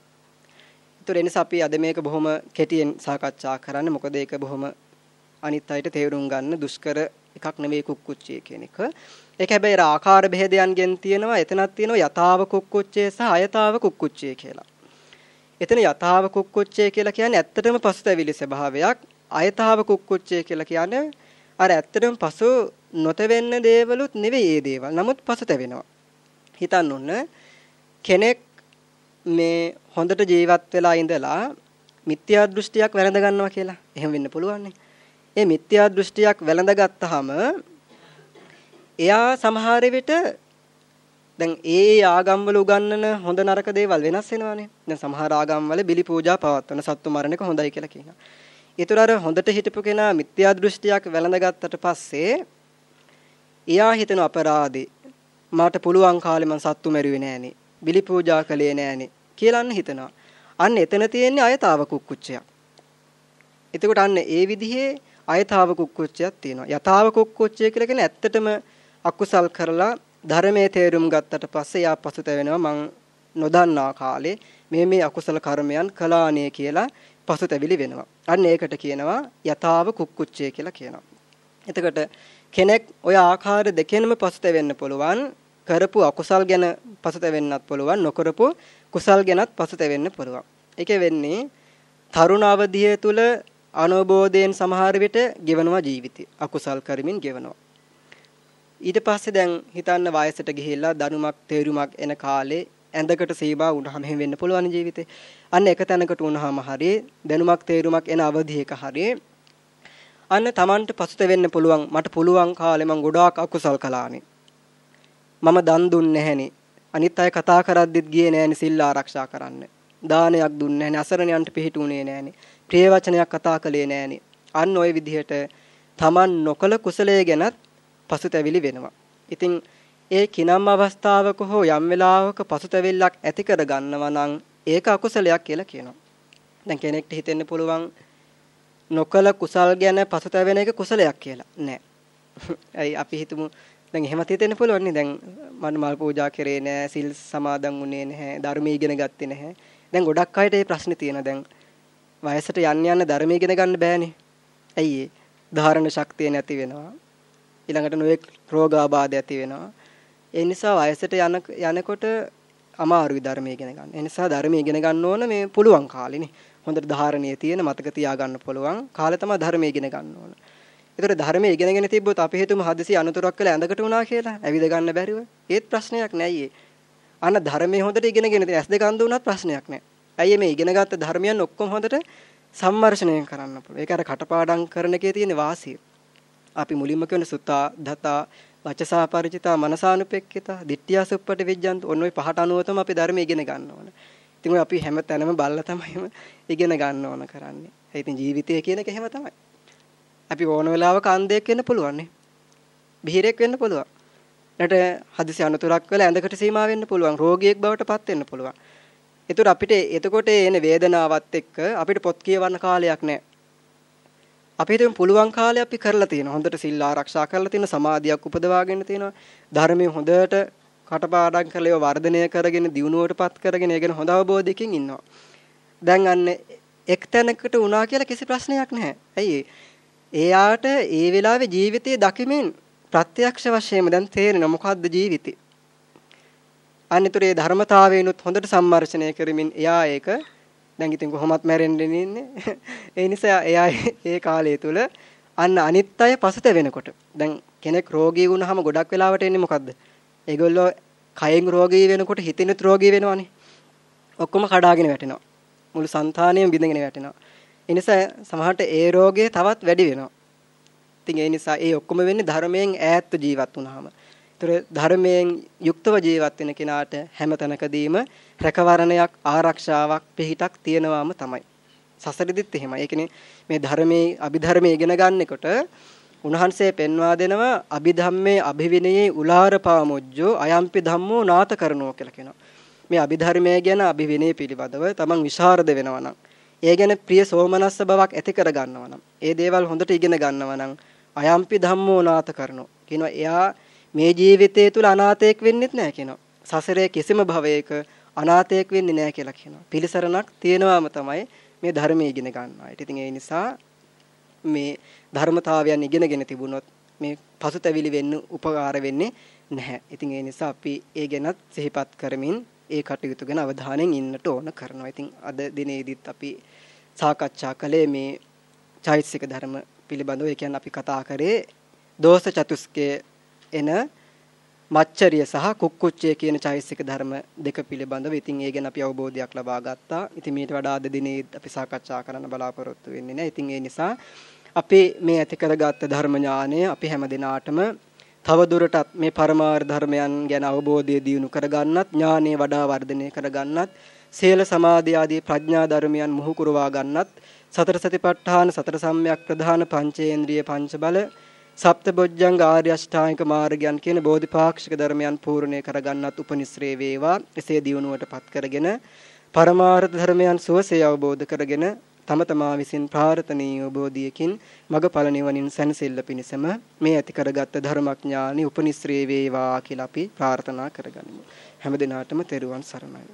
ඒතර ඒ නිසා අපි අද මේක බොහොම කෙටියෙන් සාකච්ඡා කරන්න. මොකද ඒක බොහොම අනිත් අයට තේරුම් ගන්න දුෂ්කර එකක් නෙවෙයි කුක්කුච්චය කියන එක. ඒක හැබැයි ආකාර බෙහෙදයන්ගෙන් තියෙනවා එතනක් තියෙනවා යථාව කුක්කුච්චය සහ අයතාව කුක්කුච්චය කියලා. එතන යථාව කුක්කුච්චය කියලා කියන්නේ ඇත්තටම පසුතැවිලි ස්වභාවයක්. අයතාව කුක්කුච්චය කියලා කියන්නේ අර ඇත්තටම පසු නොතෙවෙන්න දේවලුත් නෙවෙයි ඒ දේවල්. නමුත් පසුතැවෙනවා. හිතන්න ඕන කෙනෙක් මේ හොඳට ජීවත් වෙලා ඉඳලා මිත්‍යා දෘෂ්ටියක් වැළඳ ගන්නවා කියලා. එහෙම වෙන්න පුළුවන් ඒ මිත්‍යා දෘෂ්ටියක් වැළඳ ගත්තාම එයා සමහර විට දැන් ඒ ආගම්වල උගන්වන හොඳ නරක දේවල් වෙනස් වෙනවානේ. දැන් සමහර ආගම්වල බිලි පූජා පවත්වන සත්තු මරණ එක හොඳයි කියලා කියනවා. ඒතර අර හොඳට හිටපු කෙනා මිත්‍යා දෘෂ්ටියක් වැළඳගත්තට පස්සේ එයා හිතන අපරාධේ මට පුළුවන් කාලේ මං සත්තු මැරුවේ නෑනේ. බිලි පූජා කළේ නෑනේ කියලා අන්න හිතනවා. අන්න එතන තියෙන්නේ අයතාව කුක්කුච්චයක්. එතකොට අන්න ඒ විදිහේ අයතාව කුක්කුච්චයක් තියෙනවා. යතාව කුක්කුච්චය කියලා කියන්නේ ඇත්තටම අකුසල් කරලා ධර්මයේ තේරුම් ගත්තට පස්සේ යා පසුතැවෙනවා මං නොදන්නා කාලේ මේ මේ අකුසල කර්මයන් කළානේ කියලා පසුතැවිලි වෙනවා. අන්න ඒකට කියනවා යතාව කුක්කුච්චය කියලා කියනවා. එතකොට කෙනෙක් ඔය ආකාර දෙකෙන්ම පසුතැවෙන්න පුළුවන්. කරපු අකුසල් ගැන පසුතැවෙන්නත් පුළුවන්. නොකරපු කුසල් ගැනත් පසුතැවෙන්න පුළුවන්. ඒකේ වෙන්නේ තරුණ අවධිය තුල අනෝබෝධයෙන් සමහර විට ගෙවනවා ජීවිතය. අකුසල් කරමින් ගෙවනවා. ඊට පස්සේ දැන් හිතන්න වයසට ගිහිල්ලා දනුමක් තේරුමක් එන කාලේ ඇඳකට සීමා වුණාම එහෙම වෙන්න පුළුවන් ජීවිතේ. අන්න එක තැනකට වුණාම හරිය දැනුමක් තේරුමක් එන අවධියක හරිය අන්න Tamanට පසුතැවෙන්න පුළුවන් මට පුළුවන් කාලේ මං ගොඩාක් අකුසල් කළානේ. මම දන් දුන්නේ නැහෙනේ. අනිත් අය කතා කරද්දිත් ගියේ නැහෙනේ සිල් ආරක්ෂා කරන්න. දානයක් දුන්නේ නැහෙනේ අසරණයන්ට පිහිටුනේ නැහෙනේ. ප්‍රිය වචනයක් කතා කළේ නැහෙනේ. අන්න ওই විදිහට Taman නොකල කුසලයේ ගැනත් පසුතැවිලි වෙනවා. ඉතින් ඒ කිනම් අවස්ථාවක හෝ යම් වෙලාවක පසුතැවිල්ලක් ඇති කර ගන්නවා නම් ඒක අකුසලයක් කියලා කියනවා. දැන් කෙනෙක්ට හිතෙන්න පුළුවන් නොකල කුසල් ගැන පසුතැවෙන එක කුසලයක් කියලා. නෑ. අයි අපි හිතමු දැන් එහෙමත් හිතෙන්න පුළුවන් නේ. දැන් මම මල් පූජා කරේ නෑ, සිල් සමාදන් වුණේ නැහැ, ධර්මී ඉගෙන ගත්තේ නැහැ. දැන් ගොඩක් අයට මේ ප්‍රශ්නේ තියෙනවා. දැන් වයසට යන්න යන්න ධර්මී ඉගෙන ගන්න බෑනේ. ඇයි ඒ? ධාරණ ශක්තිය නැති වෙනවා. ඊළඟට නොයෙක් රෝගාබාධ ඇති වෙනවා. ඒ නිසා වයසට යන යනකොට අමාරුයි ධර්මය ඉගෙන ගන්න. ඒ නිසා ධර්මය ඉගෙන ගන්න ඕන මේ පුළුවන් කාලෙනේ. හොඳට ධාරණීය තියෙන මතක තියාගන්න පුළුවන් කාලේ තමයි ධර්මය ඉගෙන ගන්න ඕන. ඒතර ධර්මය ඉගෙනගෙන තිබ්බොත් අපි හිතමු හදිසි අනුතරක් කළා ඇඳකට වුණා කියලා. ඇවිද ගන්න බැරිව. ඒත් ප්‍රශ්නයක් නෑ අන්න ධර්මයේ හොඳට ඉගෙනගෙන ඉතින් ඇස් දෙක අඳ වුණත් ප්‍රශ්නයක් නෑ. ඇයි මේ ඉගෙනගත්ත ධර්මයන් ඔක්කොම හොඳට සම්මර්ෂණය කරන්න පුළුවන්. ඒක අර කටපාඩම් කරන එකේ තියෙන වාසිය. අපි මුලින්ම කියන සුතා දතා වචසා ಪರಿචිතා මනසානුපෙක්කිතා දිට්ඨියසුප්පට විජ්ජන්ත ඔන්න ඔය පහට අනුව තමයි අපි ධර්මය ඉගෙන ගන්න ඕන. ඉතින් ඔය අපි හැම තැනම බල්ලා තමයි ඉගෙන ගන්න ඕන කරන්නේ. ඒ ඉතින් ජීවිතය කියන එක එහෙම තමයි. අපි ඕන වෙලාවක අන්ධයෙක් වෙන්න පුළුවන් නේ. බිහිරෙක් වෙන්න පුළුවන්. ඊට හදිසි අනතුරක් වෙලා ඇඳකට සීමා වෙන්න පුළුවන්. රෝගියෙක් බවට පත් වෙන්න පුළුවන්. ඒතර අපිට එතකොට එන වේදනාවත් එක්ක අපිට පොත් කියවන්න කාලයක් නැහැ. අපි හිතමු පුළුවන් කාලේ අපි කරලා තියෙනවා. හොඳට සිල් ආරක්ෂා කරලා තියෙනවා. සමාධියක් උපදවාගෙන තියෙනවා. ධර්මයේ හොඳට කටපාඩම් කරලා ඒව වර්ධනය කරගෙන දියුණුවටපත් කරගෙන ඒ ගැන හොඳ අවබෝධයකින් ඉන්නවා. දැන් අන්න එක් තැනකට වුණා කියලා කිසි ප්‍රශ්නයක් නැහැ. ඇයි එයාට ඒ වෙලාවේ ජීවිතයේ දකිමින් ප්‍රත්‍යක්ෂ වශයෙන්ම දැන් තේරෙන මොකද්ද ජීවිතේ. අනිතරේ ධර්මතාවයනොත් හොඳට සම්මර්ෂණය කරමින් එයා ඒක දැන් ඉතින් කොහොමත් මැරෙන්න ඉන්නේ. ඒ නිසා එයා ඒ කාලය තුල අන්න අනිත් අය පසුතැවෙනකොට දැන් කෙනෙක් රෝගී වුණාම ගොඩක් වෙලාවට එන්නේ මොකද්ද? ඒගොල්ලෝ කයෙන් රෝගී වෙනකොට හිතෙනුත් රෝගී වෙනවනේ. ඔක්කොම කඩාගෙන වැටෙනවා. මුළු సంతානියම බිඳගෙන වැටෙනවා. ඒ නිසා සමහරට ඒ රෝගය තවත් වැඩි වෙනවා. ඉතින් ඒ නිසා ඒ ඔක්කොම වෙන්නේ ධර්මයෙන් ඈත්ව ජීවත් වුණාම. ඒතර ධර්මයෙන් යුක්තව ජීවත් වෙන කෙනාට හැම තැනකදීම රැකවරණයක් ආරක්ෂාවක් පිහිටක් තියෙනවාම තමයි. සසරෙදිත් එහෙමයි. ඒ කියන්නේ මේ ධර්මයේ අභිධර්මයේ ඉගෙන ගන්නකොට උන්වහන්සේ පෙන්වා දෙනවා අභිධම්මේ අභිවිනයේ උලාර පාමුජ්ජෝ අයම්පි ධම්මෝ නාත කරනෝ කියලා කියනවා. මේ අභිධර්මය ගැන අභිවිනය පිළිබඳව තමන් විශාරද වෙනවා නම් ඒ ගැන ප්‍රිය සෝමනස්ස බවක් ඇති කර ගන්නවා නම් ඒ දේවල් හොඳට ඉගෙන ගන්නවා නම් අයම්පි ධම්මෝ නාත කරනෝ කියනවා එයා මේ ජීවිතය තුල අනාථයෙක් වෙන්නෙත් නැහැ කියනවා. සසරේ කිසිම භවයක අනාථයෙක් වෙන්නේ නැහැ කියලා කියනවා. පිළිසරණක් තියෙනවාම තමයි මේ ධර්මයේ ඉගෙන ගන්නවා. ඉතින් ඒ නිසා මේ ධර්මතාවයන් ඉගෙනගෙන තිබුණොත් මේ පසුතැවිලි වෙන්න උපකාර වෙන්නේ නැහැ. ඉතින් ඒ නිසා අපි ඒ ගැනත් සිහිපත් කරමින් ඒ කටයුතු ගැන අවධානයෙන් ඉන්නට ඕන කරනවා. ඉතින් අද දිනේදීත් අපි සාකච්ඡා කළේ මේ චෛතසික ධර්ම පිළිබඳව. ඒ කියන්නේ අපි කතා කරේ දෝෂ චතුස්කයේ එන මච්චරිය සහ කුක්කුච්චය කියන චෛතසික ධර්ම දෙක පිළිබඳව ඉතින් ඒ ගැන අපි අවබෝධයක් ලබා ගත්තා. ඉතින් මීට වඩා අද දිනේ අපි සාකච්ඡා කරන්න බලාපොරොත්තු වෙන්නේ නැහැ. ඉතින් ඒ නිසා අපි මේ ඇති කරගත්ත ධර්ම ඥානය අපි හැම දිනාටම තව දුරටත් මේ පරමාර්ථ ධර්මයන් ගැන අවබෝධය දියුණු කරගන්නත් ඥානෙ වඩා වර්ධනය කරගන්නත් සීල සමාධි ආදී ප්‍රඥා ධර්මයන් මුහු කරවා ගන්නත් සතර සතිපට්ඨාන සතර සම්‍යක් ප්‍රධාන පංචේන්ද්‍රිය පංච බල සප්තබොජ්ජංග ආර්ය අෂ්ටාංගික මාර්ගයන් කියන බෝධිපාක්ෂික ධර්මයන් පූර්ණේ කරගන්නත් උපනිශ්‍රේ වේවා. එසේ දියුණුවටපත් කරගෙන පරමාර්ථ ධර්මයන් සුවසේ අවබෝධ කරගෙන තම තමා විසින් ප්‍රාර්ථනීය බෝධියකින් මගඵල නිවනින් සැනසෙල්ල පිණිසම මේ ඇති කරගත් ධර්මඥානි උපනිශ්‍රේ වේවා කියලා අපි ප්‍රාර්ථනා කරගනිමු. හැම දිනාටම තෙරුවන් සරණයි.